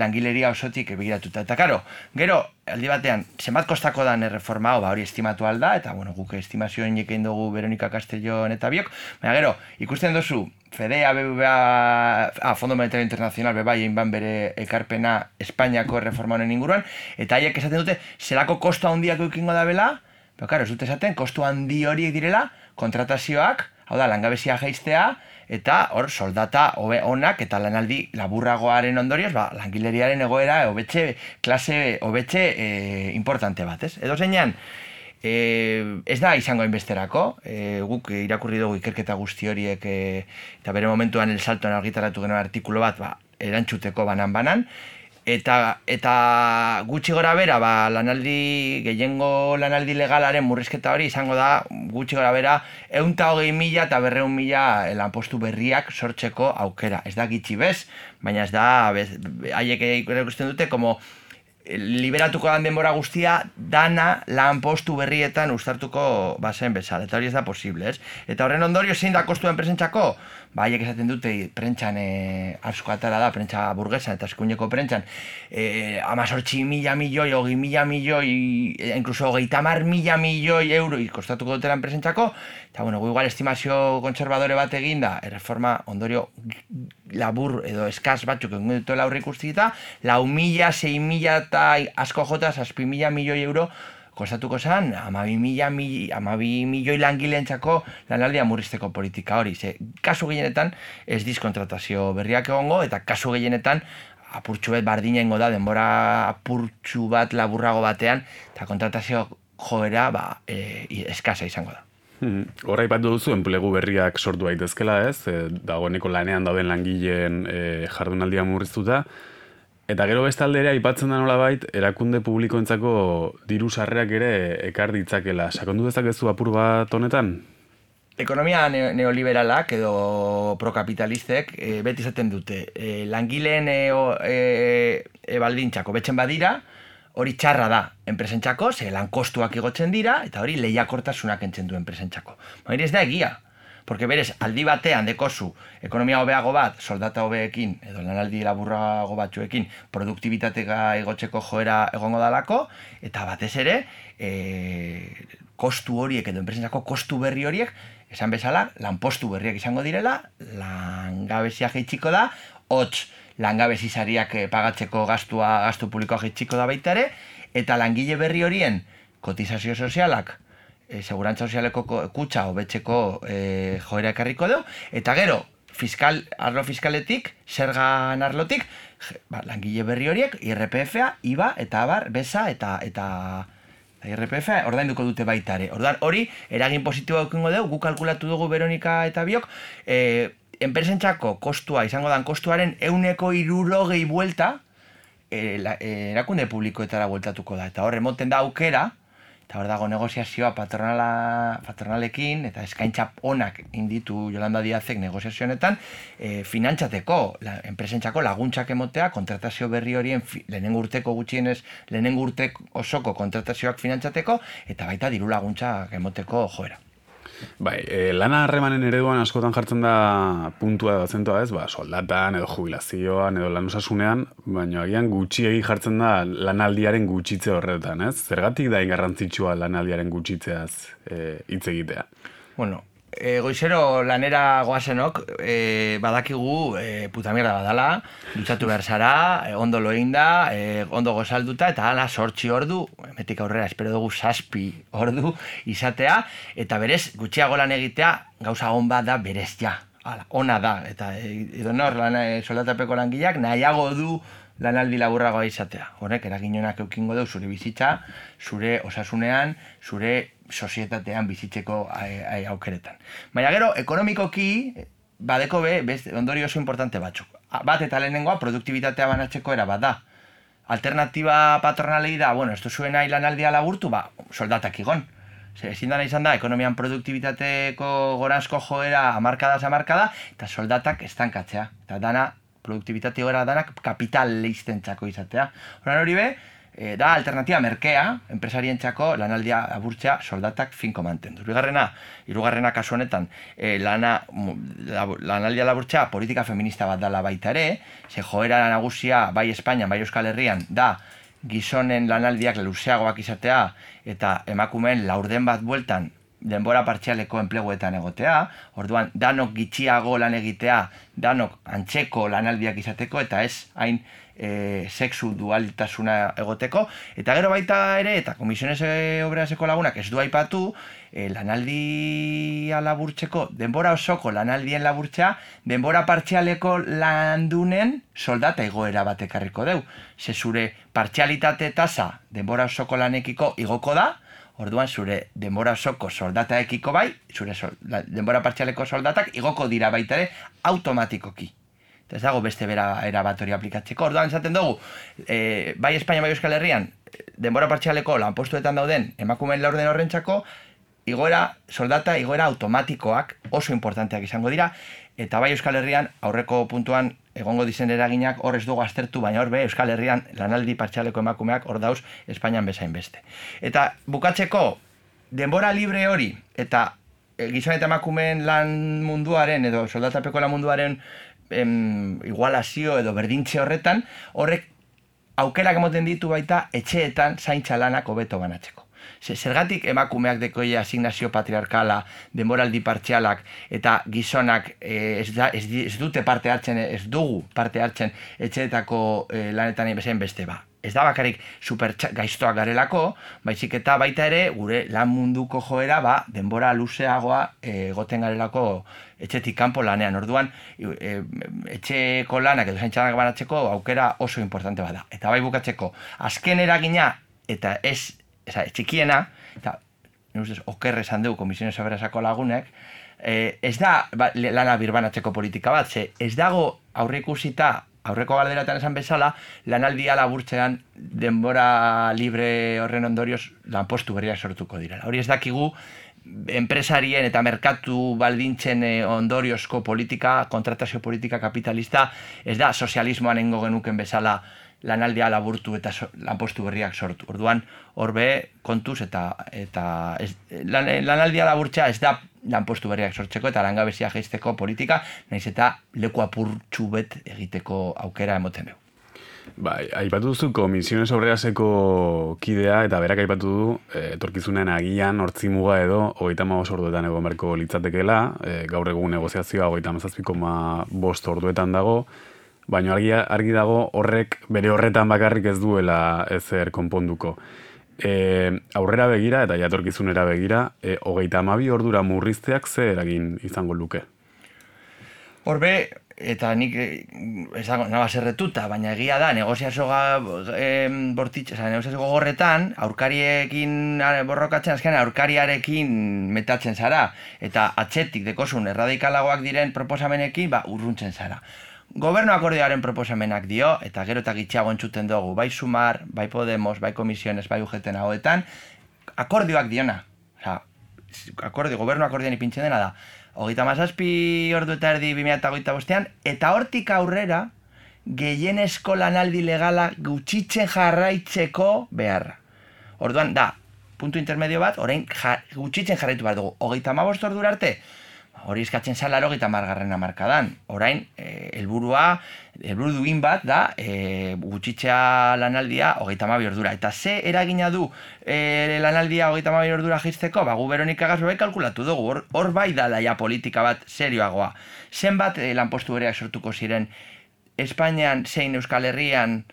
Speaker 4: langileria osotik ebigiratuta. Eta karo, gero, aldi batean, zenbat kostako da erreforma hau, ba, hori estimatu alda, eta bueno, guk estimazioen jekein dugu Veronika Castellón eta biok, baina gero, ikusten duzu, Fedea, BBVA, ah, Fondo Monetario Internacional, bebai, egin bere ekarpena Espainiako erreforma honen inguruan, eta haiek esaten dute, zerako kosto handiak eukingo da bela, pero karo, ez dute esaten, kosto handi horiek direla, kontratazioak, hau da, langabezia jaiztea, eta hor soldata hobe onak eta lanaldi laburragoaren ondorioz, ba, langileriaren egoera hobetxe klase hobetxe e, importante bat, ez? Edo zeinan, e, ez da izango hainbesterako, e, guk irakurri dugu ikerketa guzti horiek e, eta bere momentuan el saltoan argitaratu genuen artikulu bat, ba, erantzuteko banan-banan, eta eta gutxi gora bera ba, lanaldi gehiengo lanaldi legalaren murrizketa hori izango da gutxi gora bera eunta hogei mila eta berreun mila lanpostu berriak sortzeko aukera. Ez da gitxi bez baina ez da haiek ikusten dute como liberatuko dan denbora guztia dana lan postu berrietan ustartuko bazen bezala, eta hori ez da posible, ez? Eta horren ondorio zein da kostu enpresentzako? Ba, haiek esaten dute, prentxan e, arzuko atara da, prentxa burgesa eta eskuineko prentxan, e, amazortzi mila milioi, hogi mila milioi, e, incluso hogei tamar mila milioi euro kostatuko dutela enpresentzako, eta bueno, gu igual estimazio kontserbadore bat eginda, erreforma ondorio labur edo eskaz batzuk egun dutela aurre ikustita, lau mila, sei mila eta asko jota, zazpi mila milioi euro, kostatuko zen, amabi mila, amabi milioi langilentzako lanaldia murrizteko politika hori. Ze, kasu gehienetan ez diskontratazio berriak egongo, eta kasu gehienetan apurtxu bat bardinengo da, denbora apurtxu bat laburrago batean, eta kontratazio joera ba, e, eskasa izango da.
Speaker 3: Hmm. Horra ipatu duzu, enplegu berriak sortu daitezkela ez, e, dagoeneko lanean dauden langileen e, jardunaldia murriztuta, Eta gero bestalde ere aipatzen da nolabait erakunde publikoentzako diru sarrerak ere ekar ditzakela. Sakondu dezakezu apur bat honetan?
Speaker 4: Ekonomia neoliberalak edo prokapitalistek e, beti izaten dute. E, langileen e, e, e, baldintzako betzen badira, hori txarra da enpresentzako, ze lan kostuak igotzen dira, eta hori lehiakortasunak entzen du enpresentzako. Baina ez da egia, Porque berez, aldi batean dekozu ekonomia hobeago bat, soldata hobeekin, edo lanaldi laburrago batzuekin, produktibitateka egotzeko joera egongo dalako, eta batez ere, e, kostu horiek edo enpresentzako kostu berri horiek, esan bezala, lanpostu berriak izango direla, langabezia jeitxiko da, hotz langabezi zariak eh, pagatzeko gastua, gastu publikoa jeitxiko da baita ere, eta langile berri horien kotizazio sozialak e, segurantza sozialeko kutsa hobetzeko e, joera ekarriko du, eta gero, fiskal, arlo fiskaletik, zergan arlotik, ba, langile berri horiek, IRPF-a, IBA, eta abar, BESA, eta, eta IRPF-a, ordainduko dute baita ere. Ordan hori, eragin positiboa dukingo dugu, guk kalkulatu dugu Veronika eta biok, e, enpresentzako kostua, izango dan kostuaren, euneko irurogei buelta, erakunde publikoetara bueltatuko da. Eta horre, moten da aukera, eta hor dago negoziazioa patronala, patronalekin, eta eskaintza onak inditu Jolanda Diazek negoziazionetan, e, finantxateko, la, enpresentzako laguntzak emotea, kontratazio berri horien lehenen urteko gutxienez, lehenen urtek osoko kontratazioak finantxateko, eta baita diru laguntzak emoteko joera.
Speaker 3: Bai, e, lana harremanen ereduan askotan jartzen da puntua edo zentua ez, ba, soldatan edo jubilazioan edo lan osasunean, baina agian gutxiegi jartzen da lanaldiaren gutxitze horretan, ez? Zergatik da ingarrantzitsua lanaldiaren gutxitzeaz eh, hitz egitea?
Speaker 4: Bueno, e, goizero lanera goazenok, e, badakigu e, puta mierda badala, dutxatu behar zara, e, ondo loin da, e, ondo gozalduta, eta ala sortxi ordu, emetik aurrera, espero dugu saspi ordu izatea, eta berez, gutxiago lan egitea, gauza hon bat da berez ja. Ala, ona da, eta edo nor, lan, e, soldatapeko langileak, nahiago du lanaldi laburragoa izatea. Horrek, eraginonak eukingo du zure bizitza, zure osasunean, zure sozietatean bizitzeko aukeretan. Baina gero, ekonomikoki, badeko be, best, ondori oso importante batzuk. Bat eta lehenengoa, produktibitatea banatzeko era bat da. Alternatiba patronalei da, bueno, esto zuen nahi lanaldia laburtu, ba, soldatak igon. Ze, ezin dana izan da, ekonomian produktibitateko gorazko joera amarkada amarkada, eta soldatak estankatzea. Eta dana, produktibitate gora danak kapital leiztentzako izatea. Horan hori be, e, da alternativa merkea, enpresarientzako lanaldia aburtzea soldatak finko mantendu. Bigarrena, irugarrena kasu honetan, e, lana, lanaldia laburtzea politika feminista bat dala baita ere, ze joera nagusia bai Espainan, bai Euskal Herrian, da gizonen lanaldiak luzeagoak izatea eta emakumeen laurden bat bueltan denbora partzialeko enpleguetan egotea, orduan danok gitxiago lan egitea, danok antzeko lanaldiak izateko eta ez hain e, sexu dualitasuna egoteko. Eta gero baita ere, eta komisiones e, obraseko lagunak ez du aipatu, e, lanaldi laburtzeko, denbora osoko lanaldien laburtzea, denbora partzialeko landunen soldata egoera batekarriko deu. Ze zure partzialitate tasa denbora osoko lanekiko igoko da, Orduan zure denbora osoko soldataekiko bai, zure sol, denbora partzialeko soldatak igoko dira baita ere automatikoki ez dago beste bera era bat hori aplikatzeko. Orduan esaten dugu, e, bai Espainia bai Euskal Herrian, denbora partzialeko lanpostuetan dauden emakumeen laurden horrentzako, igoera soldata, igoera automatikoak oso importanteak izango dira, eta bai Euskal Herrian aurreko puntuan egongo dizen eraginak hor ez dugu aztertu, baina hor be Euskal Herrian lanaldi partzialeko emakumeak hor dauz Espainian bezain beste. Eta bukatzeko, denbora libre hori, eta e, gizon eta emakumeen lan munduaren edo soldatapeko lan munduaren em, igualazio edo berdintze horretan, horrek aukerak emoten ditu baita etxeetan zaintza lanak hobeto banatzeko. Zergatik emakumeak dekoia asignazio patriarkala, denboraldi partzialak eta gizonak e, ez, da, ez, dute parte hartzen, ez dugu parte hartzen etxeetako e, lanetan bezen beste ba ez da bakarik super gaiztoak garelako, baizik eta baita ere gure lan munduko joera ba, denbora luzeagoa eh, egoten garelako etxetik kanpo lanean. Orduan, e, etxeko lanak edo zaintzanak banatzeko aukera oso importante bada. Eta bai bukatzeko, azken eragina eta ez, eza, txikiena, eta ustez, okerre esan dugu komisiones aberasako lagunek, e, ez da ba, lana birbanatzeko politika bat, ze ez dago aurreikusita aurreko galderatan esan bezala, lanaldia laburtzean denbora libre horren ondorioz lanpostu berriak sortuko dira. Hori ez dakigu, enpresarien eta merkatu baldintzen eh, ondoriozko politika, kontratazio politika kapitalista, ez da sozialismoan engo genuken bezala lanaldia laburtu eta lanpostu berriak sortu. Orduan, horbe kontuz eta eta ez, lan, lanaldia laburtzea ez da lanpostu berriak sortzeko eta langabezia geizteko politika, naiz eta leku apurtxu bet egiteko aukera emoten du.
Speaker 3: Bai, aipatu duzu komisiones obreaseko kidea eta berak aipatu du e, etorkizunen agian hortzi muga edo hogeita ma orduetan egon berko litzatekela, e, gaur egun negoziazioa hogeita mazazpiko ma bost orduetan dago, baina argi, argi dago horrek bere horretan bakarrik ez duela ezer konponduko e, aurrera begira eta jatorkizunera begira, e, hogeita amabi ordura murrizteak ze eragin izango luke?
Speaker 4: Horbe, eta nik ez dago, naba zerretuta, baina egia da, negoziazio e, bortitz, negoziazio gorretan, aurkariekin borrokatzen, azken aurkariarekin metatzen zara, eta atxetik dekosun erradikalagoak diren proposamenekin, ba, urruntzen zara. Gobernu akordioaren proposamenak dio, eta gero eta gitxiago entzuten dugu, bai Sumar, bai Podemos, bai Komisiones, bai Ujeten hagoetan, akordioak diona. Osa, akordio, gobernu akordioan ipintzen dena da. Hogeita mazazpi ordu eta erdi 2008 bostean, eta hortik aurrera, gehien lanaldi legala gutxitzen jarraitzeko beharra. Orduan, da, puntu intermedio bat, orain ja, gutxitzen jarraitu bat dugu. Hogeita mabost ordu arte, hori eskatzen zala erogita margarren amarkadan. Orain, e, elburua, elburu duin bat da, e, gutxitzea lanaldia hogeita mabi ordura. Eta ze eragina du e, lanaldia hogeita mabi ordura jizteko? Ba, gu beronik agaz bai kalkulatu dugu, hor, bai da daia politika bat serioagoa. Zenbat e, lanpostu bereak sortuko ziren Espainian zein Euskal Herrian,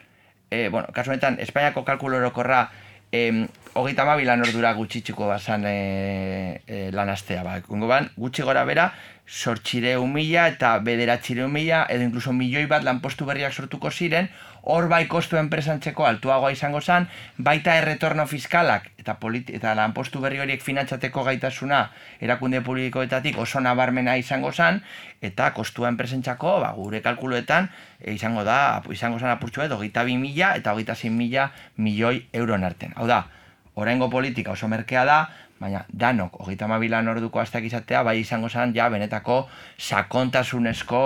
Speaker 4: e, bueno, kasu honetan, Espainiako kalkulo orokorra, em, hogeita mabi lan ordura gutxitxuko bazan e, e, lan astea. Ba, ban, gutxi gora bera, sortxire mila eta bederatxire mila, edo inkluso milioi bat lanpostu berriak sortuko ziren, hor bai kostu enpresantzeko altuagoa izango zen, baita erretorno fiskalak eta, eta lanpostu berri horiek finantzateko gaitasuna erakunde publikoetatik oso nabarmena izango zen, eta kostua enpresentzako, ba, gure kalkuluetan, e, izango da, izango zen apurtxu edo, gita bi mila eta hogeita zin mila milioi euron arten. Hau da, Horengo politika oso merkea da, baina danok, hogeita mabilan orduko azteak izatea, bai izango zen, ja, benetako sakontasunezko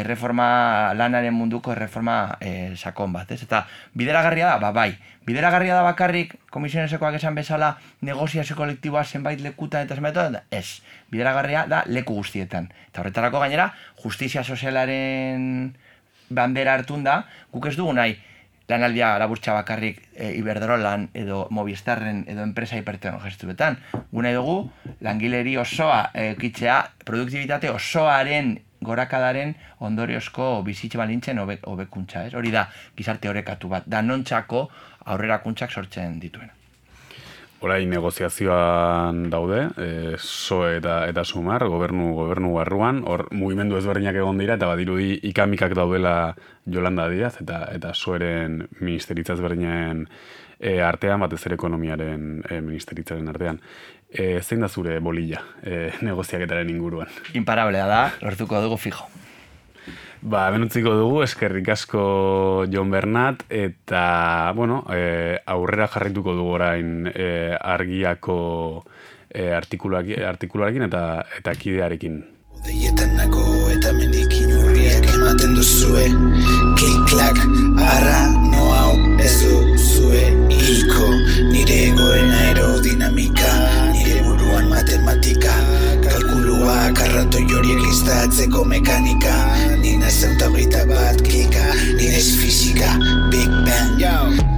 Speaker 4: erreforma lanaren munduko erreforma e, sakon bat, ez? Eta bideragarria da, ba, bai, bideragarria da bakarrik, komisionesekoak esan bezala, negoziazio kolektiboa zenbait lekutan eta zenbait, ez, bideragarria da leku guztietan. Eta horretarako gainera, justizia sozialaren bandera hartun da, guk ez dugu nahi, lanaldia laburtza bakarrik e, Iberdrolan edo Movistarren edo enpresa hiperteno gestuetan. Gune dugu, langileri osoa e, kitzea, produktibitate osoaren gorakadaren ondoriozko bizitxe balintzen hobekuntza, ez? Hori da, gizarte horrekatu bat, da nontxako aurrerakuntzak sortzen dituena.
Speaker 7: Horai negoziazioan daude, e, SOE eta, eta SUMAR, gobernu, gobernu barruan, hor mugimendu ezberdinak egon dira, eta badirudi ikamikak daudela Jolanda Diaz, eta, eta SOEren ministeritza ezberdinen e, artean, batez ere ekonomiaren e, ministeritzaren artean. E, zein da zure bolilla e, negoziaketaren inguruan?
Speaker 4: Imparablea da, lortuko dugu fijo.
Speaker 7: Ba, benutziko dugu, eskerrik asko Jon Bernat, eta, bueno, e, aurrera jarrituko dugu orain e, argiako e, artikuluarekin eta, eta kidearekin. Odeietan nago eta mendikin urriak ematen duzue Klik-klak, arra, no hau, ez du Kalkuluak, arrato joriek listatzeko mekanika. Nina zeuta bat klika Nire fizika, Big Bang.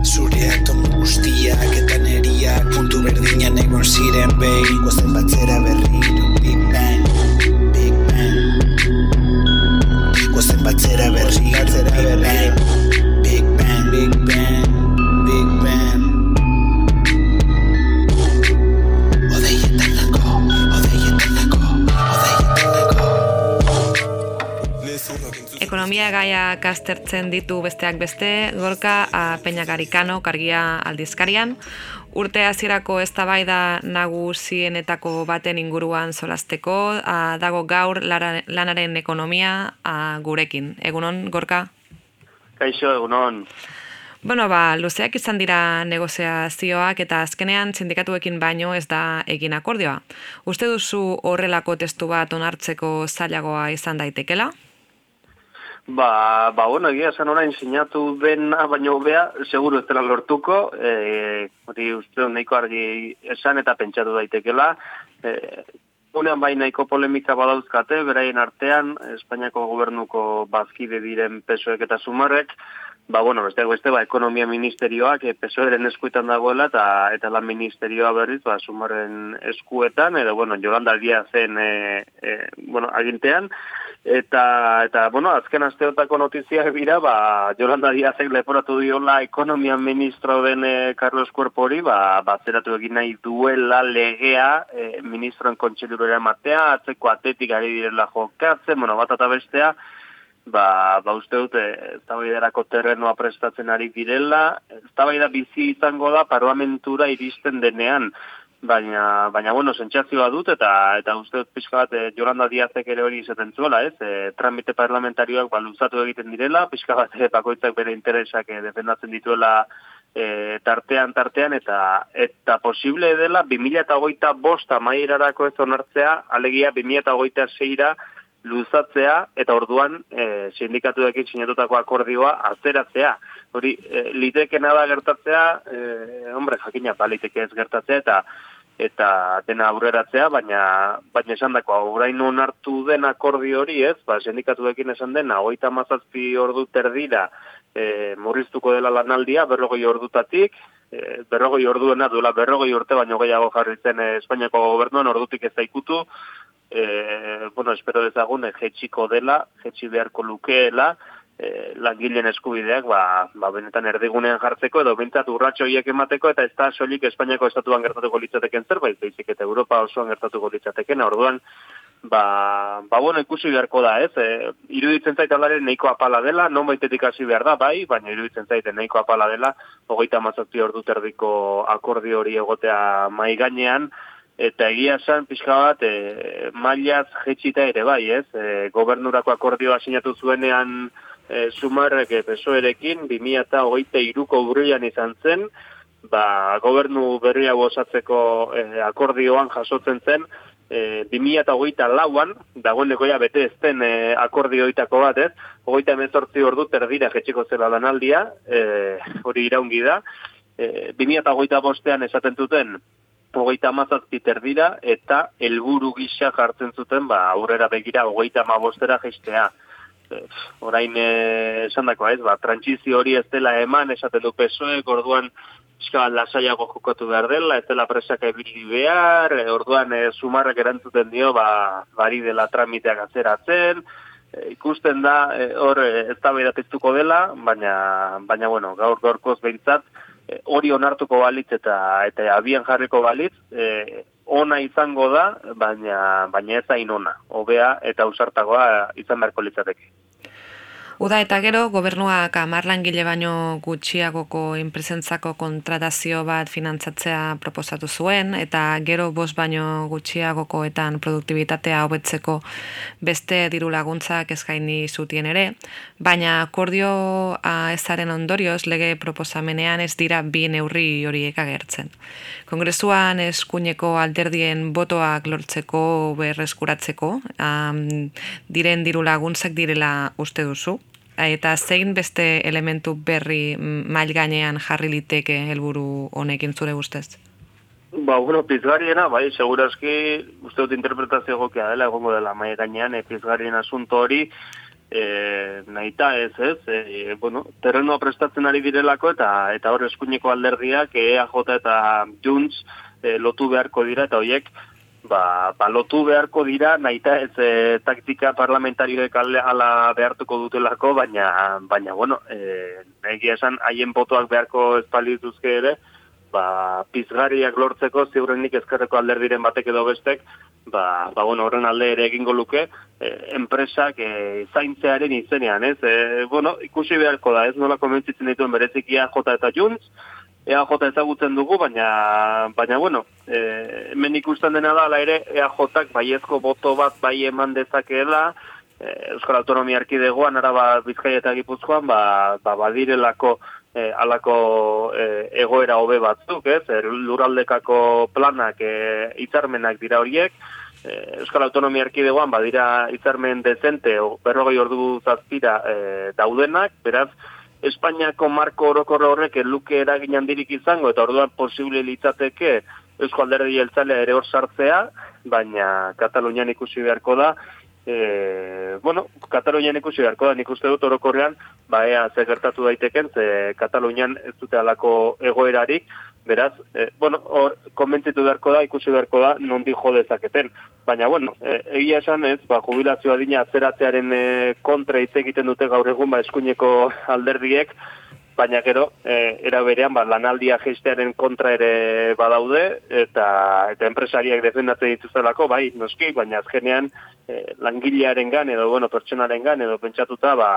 Speaker 7: Zure atom guztiak eta neriak Puntu berdinan egon ziren behin. Guazen batzera berriro Big Bang batzera berri batzera berri Big Ekonomia gaia kastertzen ditu besteak beste, gorka a peñakarikano kargia aldizkarian, urte hasierako eztabaida nagusienetako baten inguruan solasteko, dago gaur lanaren ekonomia a, gurekin. Egunon, Gorka?
Speaker 8: Kaixo, egunon.
Speaker 2: Bueno, ba, luzeak izan dira negoziazioak eta azkenean sindikatuekin baino ez da egin akordioa. Uste duzu horrelako testu bat onartzeko zailagoa izan daitekela?
Speaker 8: Ba, ba, bueno, egia esan orain sinatu dena, baino bea, seguru ez dela lortuko, e, hori uste nahiko argi esan eta pentsatu daitekela, e, unean bai nahiko polemika badauzkate, beraien artean, Espainiako gobernuko bazkide diren pesoek eta sumarrek, ba, bueno, beste, beste, ba, ekonomia ministerioak e, pesoeren eskuetan dagoela, eta, eta lan ministerioa berriz, ba, sumarren eskuetan, edo, bueno, Jolanda zen, e, e, bueno, agintean, Eta, eta bueno, azken asteotako notiziak bira, ba, Jolanda Diazek leporatu diola ekonomia ministro den eh, Carlos Cuerpori, ba, batzeratu egin nahi duela legea e, ministroen kontxelurera matea, atzeko atetik ari direla jokatzen, bueno, bat eta bestea, ba, ba uste dute, ez da terrenoa prestatzen ari direla, ez da bizi izango da parlamentura iristen denean, baina baina bueno, sentsazioa dut eta eta uste dut pixka bat e, Jolanda Diazek ere hori izaten zuela, ez? E, tramite parlamentarioak ba luzatu egiten direla, pixka bat e, bakoitzak bere interesak e, defendatzen dituela e, tartean tartean eta eta posible dela 2025 bost amaierarako ez onartzea, alegia 2026ra luzatzea eta orduan e, sindikatuekin sinatutako akordioa azeratzea. Hori, e, litekena da gertatzea, e, hombre, jakina paliteke ez gertatzea eta eta dena aurreratzea, baina baina esan dako, aurain onartu den akordio hori ez, ba, sindikatuekin esan dena, hogeita mazazpi ordu terdira, e, murriztuko dela lanaldia, berrogoi ordutatik, e, berrogoi orduena duela berrogoi urte, baino gehiago jarri zen e, Espainiako gobernuan ordutik ez daikutu, e, bueno, espero dezagun, e, jetxiko dela, jetxi beharko lukeela, e, langileen eskubideak, ba, ba benetan erdigunean jartzeko, edo bintzat urratxo hiek emateko, eta ez da solik Espainiako estatuan gertatuko litzateken zerbait, baizik eta Europa osoan gertatuko litzateken, orduan, ba, ba bueno, ikusi beharko da, ez? E, iruditzen zaite aldaren neiko apala dela, non baitetik hasi behar da, bai, baina iruditzen zaite neiko apala dela, hogeita mazazpi ordu terdiko akordio hori egotea mai gainean, eta egia esan pixka bat, e, mailaz jetxita ere bai, ez? E, gobernurako akordioa sinatu zuenean e, sumarrek pesoerekin, 2000 eta hogeita iruko burrian izan zen, ba, gobernu berria osatzeko e, akordioan jasotzen zen, e, 2008 lauan, dagoeneko ja bete ezten e, akordioitako bat, ez? Hogeita emezortzi ordu terdira jetxiko zela lanaldia, e, hori iraungi da. E, 2008 bostean esaten zuten, hogeita amazazpi terdira, eta helburu gisa jartzen zuten, ba, aurrera begira, hogeita amabostera gestea. E, orain esan dakoa ez, ba, trantzizio hori ez dela eman, esaten du pesoek, orduan, pixka lasaiago jokatu behar dela, ez dela presak ebili behar, e, orduan e, sumarrak erantzuten dio, ba, bari dela tramiteak atzeratzen, e, ikusten da, e, hor ez da dela, baina, baina bueno, gaur gaurkoz behintzat, hori onartuko balitz eta eta abian jarriko balitz, e, ona izango da, baina, baina ez hain ona, hobea eta usartagoa izan beharko litzateke.
Speaker 2: Uda eta gero, gobernuak amar langile baino gutxiagoko inpresentzako kontratazio bat finantzatzea proposatu zuen, eta gero bos baino gutxiagokoetan produktibitatea hobetzeko beste diru laguntzak eskaini zutien ere, baina akordio ezaren ondorioz lege proposamenean ez dira bi neurri horiek agertzen. Kongresuan eskuineko alderdien botoak lortzeko berreskuratzeko, diren diru laguntzak direla uste duzu, eta zein beste elementu berri mail gainean jarri liteke helburu honekin zure ustez?
Speaker 8: Ba, bueno, pizgarriena, bai, segurazki, uste dut interpretazio gokea dela, egongo dela mail gainean, e, pizgarrien asunto hori, e, nahita ez ez, e, bueno, terrenoa prestatzen ari direlako, eta eta hor eskuineko alderdiak, EAJ eta Junts, e, lotu beharko dira, eta horiek, ba, balotu beharko dira, nahita ez e, taktika parlamentarioek ala behartuko dutelako, baina, baina bueno, e, egia esan, haien botoak beharko espaldituzke ere, ba, pizgariak lortzeko ziurrenik ezkerreko alderdiren batek edo bestek, ba, ba bueno, horren alde ere egingo luke, e, enpresak e, zaintzearen izenean, ez? E, bueno, ikusi beharko da, ez nola komentzitzen dituen berezikia J eta Junts, EAJ ezagutzen dugu, baina, baina bueno, e, hemen ikusten dena da, ala ere, EAJak baiezko boto bat bai eman dezakeela, e, Euskal Autonomia Arkidegoan, araba Bizkaia eta Gipuzkoan, ba, ba, badirelako e, alako e, egoera hobe batzuk, ez? Er, luraldekako planak e, itzarmenak dira horiek, e, Euskal Autonomia Arkidegoan badira hitzarmen dezente, berrogei ordu zazpira e, daudenak, beraz, Espainiako marko orokor horrek luke eragin handirik izango eta orduan posible litzateke Eusko Alderdi Jeltzalea ere hor sartzea, baina Katalunian ikusi beharko da, e, bueno, Katalunian ikusi beharko da, nik uste dut orokorrean, ba ea ze gertatu daiteken, ze Katalunian ez dute alako egoerarik, beraz, e, bueno, hor, konbentzitu beharko da, ikusi beharko da, non di jo dezaketen. Baina, bueno, e, egia esan ez, ba, jubilazioa dina azeratzearen e, kontra hitz egiten dute gaur egun, ba, eskuineko alderdiek, baina gero, e, era berean, ba, lanaldia geistearen kontra ere badaude, eta eta enpresariak defendatzen dituztelako, bai, noski, baina azkenean, e, langilearen gan, edo, bueno, pertsonaren gan, edo pentsatuta, ba,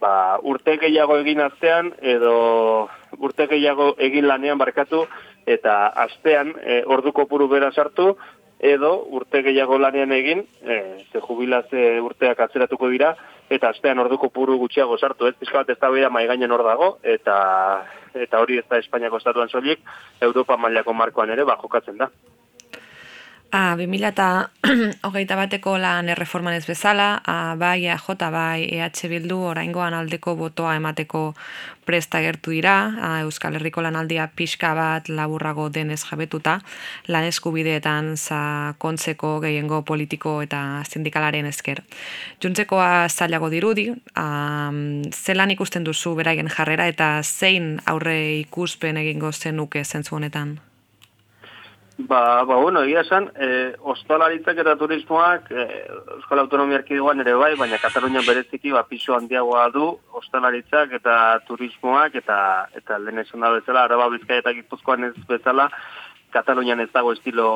Speaker 8: ba, urte gehiago egin aztean, edo urte gehiago egin lanean barkatu, eta astean e, orduko puru bera sartu, edo urte gehiago lanean egin, e, ze jubilaz urteak atzeratuko dira, eta astean orduko puru gutxiago sartu, ez pizka bat ez da bida maigainen hor dago, eta eta hori ez da Espainiako estatuan soilik, Europa mailako markoan ere, ba, jokatzen da.
Speaker 2: A, 2008 bateko lan erreforman ez bezala, a, bai EJ, bai EH Bildu oraingoan aldeko botoa emateko presta gertu dira, a, Euskal Herriko lanaldia pixka bat laburrago denez jabetuta, lan eskubideetan kontzeko gehiengo politiko eta sindikalaren esker. Juntzekoa zailago dirudi, a, zelan ikusten duzu beraien jarrera eta zein aurre ikuspen egingo zenuke zentzu honetan?
Speaker 8: Ba, ba, bueno, egia esan, e, ostalaritzak eta turismoak e, Euskal Autonomia Erkidegoan ere bai, baina Katalunian bereziki ba, piso handiagoa du ostalaritzak eta turismoak eta eta lehen esan da bezala, araba bizkai eta gipuzkoan ez bezala, Katalunian ez dago estilo,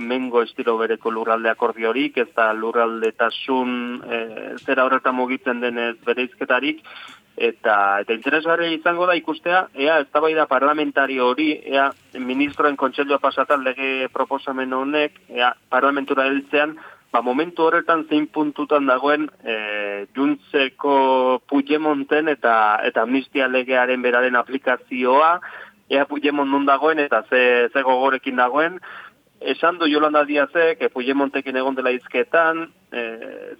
Speaker 8: mengo estilo bereko lurralde akordiorik, ez da lurralde tasun e, zera horretan mugitzen denez bereizketarik, eta eta interesgarria izango da ikustea ea eztabaida parlamentario hori ea ministroen kontseilua pasatan lege proposamen honek ea parlamentura heltzean ba momentu horretan zein puntutan dagoen e, juntzeko Puigdemonten eta eta amnistia legearen beraren aplikazioa ea Puigdemont non dagoen eta ze ze gogorekin dagoen esan du Yolanda Diazek, e, Puigdemontekin egon dela izketan, e,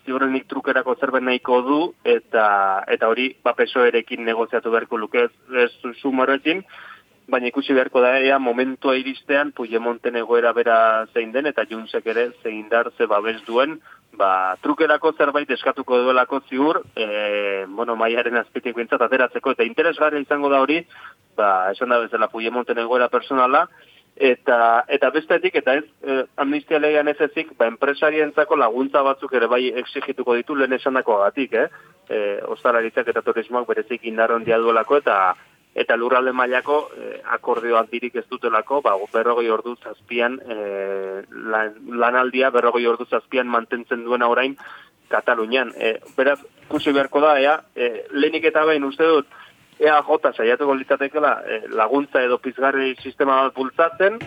Speaker 8: ziurrenik trukerako zerben nahiko du, eta eta hori, ba, pesoerekin negoziatu beharko lukez, ez sumarekin, baina ikusi beharko da, ea momentua iristean, Puigdemonten egoera bera zein den, eta juntzek ere zein dar ze babes duen, ba, trukerako zerbait eskatuko duelako ziur, e, bueno, maiaren azpitik bintzat ateratzeko, eta interesgarria izango da hori, ba, esan da bezala Puigdemonten egoera personala, eta eta bestetik eta ez eh, amnistia legean ez ezik ba enpresarientzako laguntza batzuk ere bai exigituko ditu lehen esandakoagatik eh? Eh ostalaritzak eta turismoak berezik indarron dia duelako eta eta lurralde mailako eh, akordioak dirik ez dutelako ba 40 ordu zazpian eh, lan, lanaldia 40 ordu zazpian mantentzen duena orain Katalunian. Eh, beraz kusi beharko da ea eh, lehenik eta behin uste dut EAJ saiatuko litzatekeela e, laguntza edo pizgarri sistema bat bultzatzen,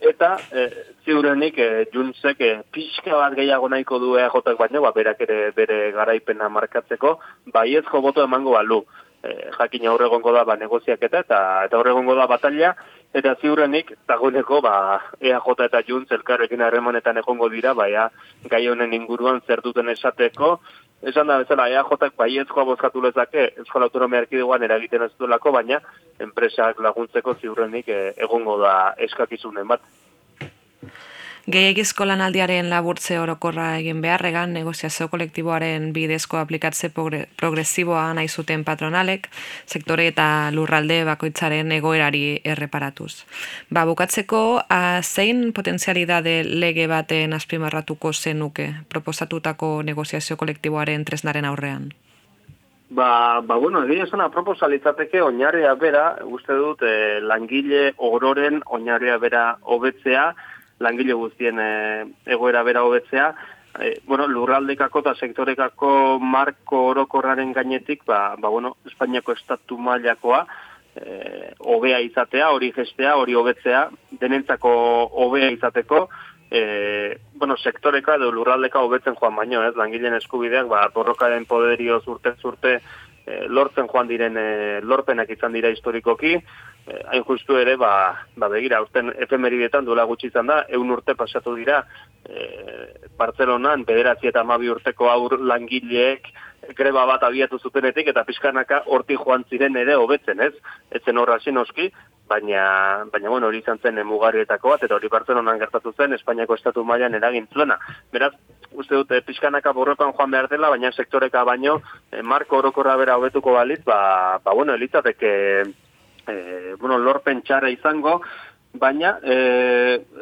Speaker 8: eta e, ziurenik e, juntzek e, pixka bat gehiago nahiko du EAJ baino, ba, berak ere bere garaipena markatzeko, bai ez jo boto emango balu. E, jakin aurregongo da ba, negoziaketa eta eta aurregongo da batalla, eta ziurrenik dagoeneko ba, EAJ eta juntz elkarrekin harremanetan egongo dira, baina gai honen inguruan zer duten esateko, esan da bezala EAJak baiezkoa bozkatu lezake Euskal Autonomia Erkidegoan eragiten ez duelako, baina enpresak laguntzeko ziurrenik eh, egongo da eskakizunen bat.
Speaker 2: Gehiagizko lanaldiaren laburtze orokorra egin beharregan, negoziazio kolektiboaren bidezko aplikatze progresiboa nahi zuten patronalek, sektore eta lurralde bakoitzaren egoerari erreparatuz. Ba, bukatzeko, a, zein potenzialidade lege baten azpimarratuko zenuke proposatutako negoziazio kolektiboaren tresnaren aurrean?
Speaker 8: Ba, ba bueno, egia esana proposalitzateke oinarria bera, uste dut, eh, langile ororen oinarria bera hobetzea, langile guztien e, egoera bera hobetzea, e, bueno, lurraldekako eta sektorekako marko orokorraren gainetik, ba, ba bueno, Espainiako estatu mailakoa, e, hobea izatea, hori gestea, hori hobetzea, denentzako hobea izateko, e, bueno, sektoreka edo lurraldeka hobetzen joan baino, ez, langileen eskubideak, ba, borrokaren poderio zurte zurte, lortzen joan diren e, lorpenak izan dira historikoki, eh, hain justu ere, ba, ba begira, urten efemeridetan duela gutxi izan da, eun urte pasatu dira, eh, Bartzelonan, bederatzi eta amabi urteko aur langileek, greba bat abiatu zutenetik, eta pixkanaka horti joan ziren ere hobetzen, ez? Etzen horra oski, baina, baina bueno, hori izan zen mugarrietako bat, eta hori Bartzelonan gertatu zen, Espainiako estatu mailan eragin zuena. Beraz, uste dute, pixkanaka borrokan joan behar dela, baina sektoreka baino, eh, marko orokorra bera hobetuko balitz, ba, ba bueno, elitzateke, e, bueno, lorpen txara izango, baina e,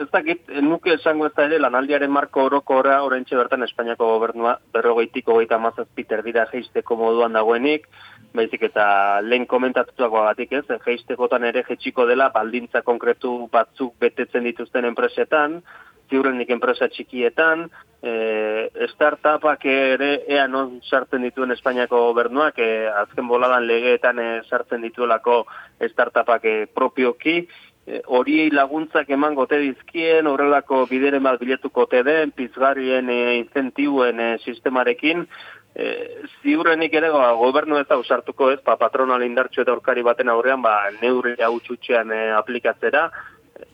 Speaker 8: ez dakit, nuke esango ez da ere lanaldiaren marko orokora orentxe bertan Espainiako gobernua berrogeitiko goita mazazpiter dira geisteko moduan dagoenik, baizik eta lehen komentatutuako agatik ez, geistekotan ere jetxiko dela baldintza konkretu batzuk betetzen dituzten enpresetan, ziurrenik enpresa txikietan, e, startupak ere ea non sartzen dituen Espainiako gobernuak, e, azken boladan legeetan e, sartzen dituelako startupak e, propioki, hori laguntzak eman gote dizkien, horrelako bideren bat biletuko te den, pizgarrien e, incentibuen e, sistemarekin, e, ziurrenik ere ba, gobernu ez da usartuko ez, pa, patronal indartxo eta orkari baten aurrean, ba, neurri hau txutxean e, aplikatzera,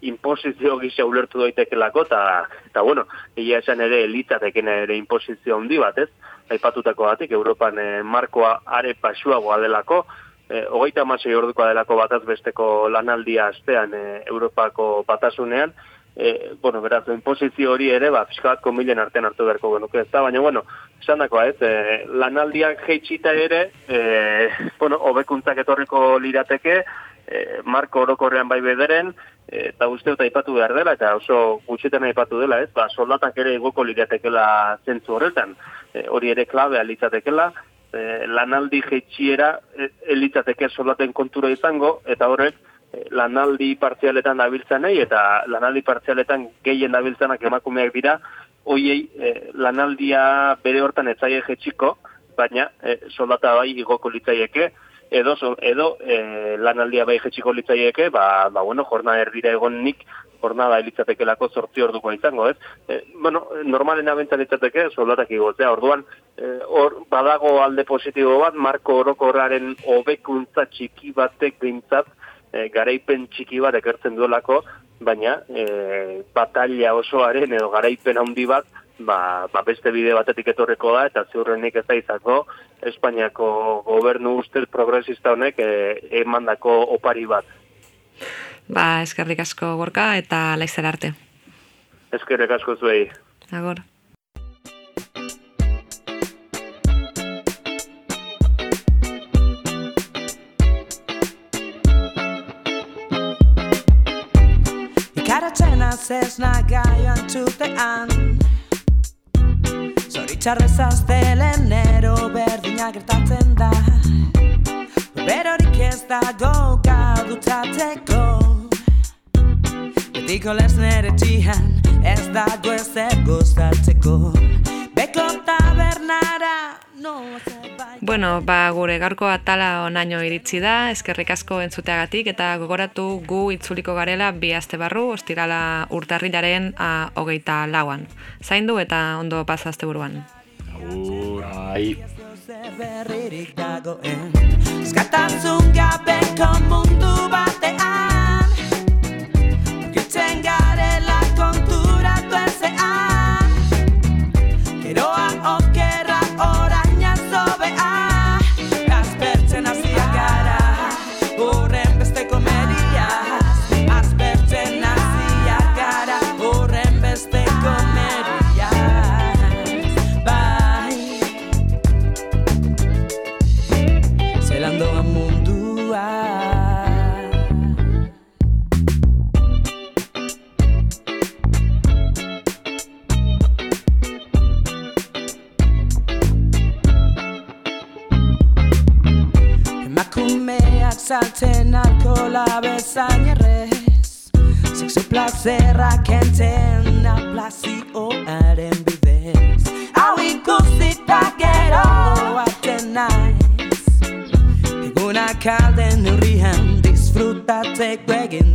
Speaker 8: imposizio gisa ulertu daitekelako eta eta bueno, egia esan ere elitzateken ere imposizio handi bat, ez? Aipatutako batik Europan e, markoa are pasuagoa delako, e, hogeita amasei orduko delako bataz besteko lanaldia astean e, Europako batasunean, e, bueno, beraz, imposizio hori ere, ba, fiskatko milen artean hartu beharko genuke, ez da, baina, bueno, esan dakoa, ez, e, lanaldiak geitxita ere, e, bueno, hobekuntzak etorriko lirateke, e, marko orokorrean bai bederen, eta uste eta aipatu behar dela, eta oso gutxetan aipatu dela, ez, ba, soldatak ere egoko liratekela zentzu horretan, e, hori ere klabea litzatekela, e, lanaldi jetxiera e, elitzateke soldaten kontura izango, eta horrek e, lanaldi partzialetan dabiltzanei, eta lanaldi partzialetan gehien dabiltzanak emakumeak dira, hoiei e, lanaldia bere hortan etzaie jetxiko, baina e, soldata bai igoko litzaieke, edo edo e, lanaldia bai jetxiko litzaieke, ba, ba bueno, jornada erdira egon nik, jornada elitzatekelako sortzi orduko izango, ez? E, bueno, normalen abentzan litzateke, soldatak igotzea, orduan, e, hor, badago alde positibo bat, marko orokorraren hobekuntza txiki batek bintzat, e, garaipen txiki bat ekertzen duelako, baina e, batalla osoaren edo garaipen handi bat, ba, ba beste bide batetik etorreko da, eta ziurrenik ez da izako, Espainiako gobernu ustel progresista honek e, emandako opari bat.
Speaker 2: Ba, eskerrik asko gorka eta laizer arte.
Speaker 8: Eskerrik asko zuei.
Speaker 2: Agor.
Speaker 9: Ikaratzen azez nagaioan txutean Zoritxarrez aztelen ero berdina gertatzen da. Berorik ez dago gau dutateko Betiko les nere txian ez dago ez egozatzeko Beko tabernara
Speaker 2: Bueno, ba, gure garko atala onaino iritsi da, eskerrik asko entzuteagatik, eta gogoratu gu itzuliko garela bi aste barru, ostirala urtarrilaren a, hogeita lauan. Zaindu eta ondo pasazte buruan.
Speaker 3: Agur.
Speaker 4: Ai.
Speaker 9: Eskatatzun gabeko mundu batean serra kenten na plazio haren bidez Hau ikusita gero goaten naiz Egunak alden neurrian disfrutateko egin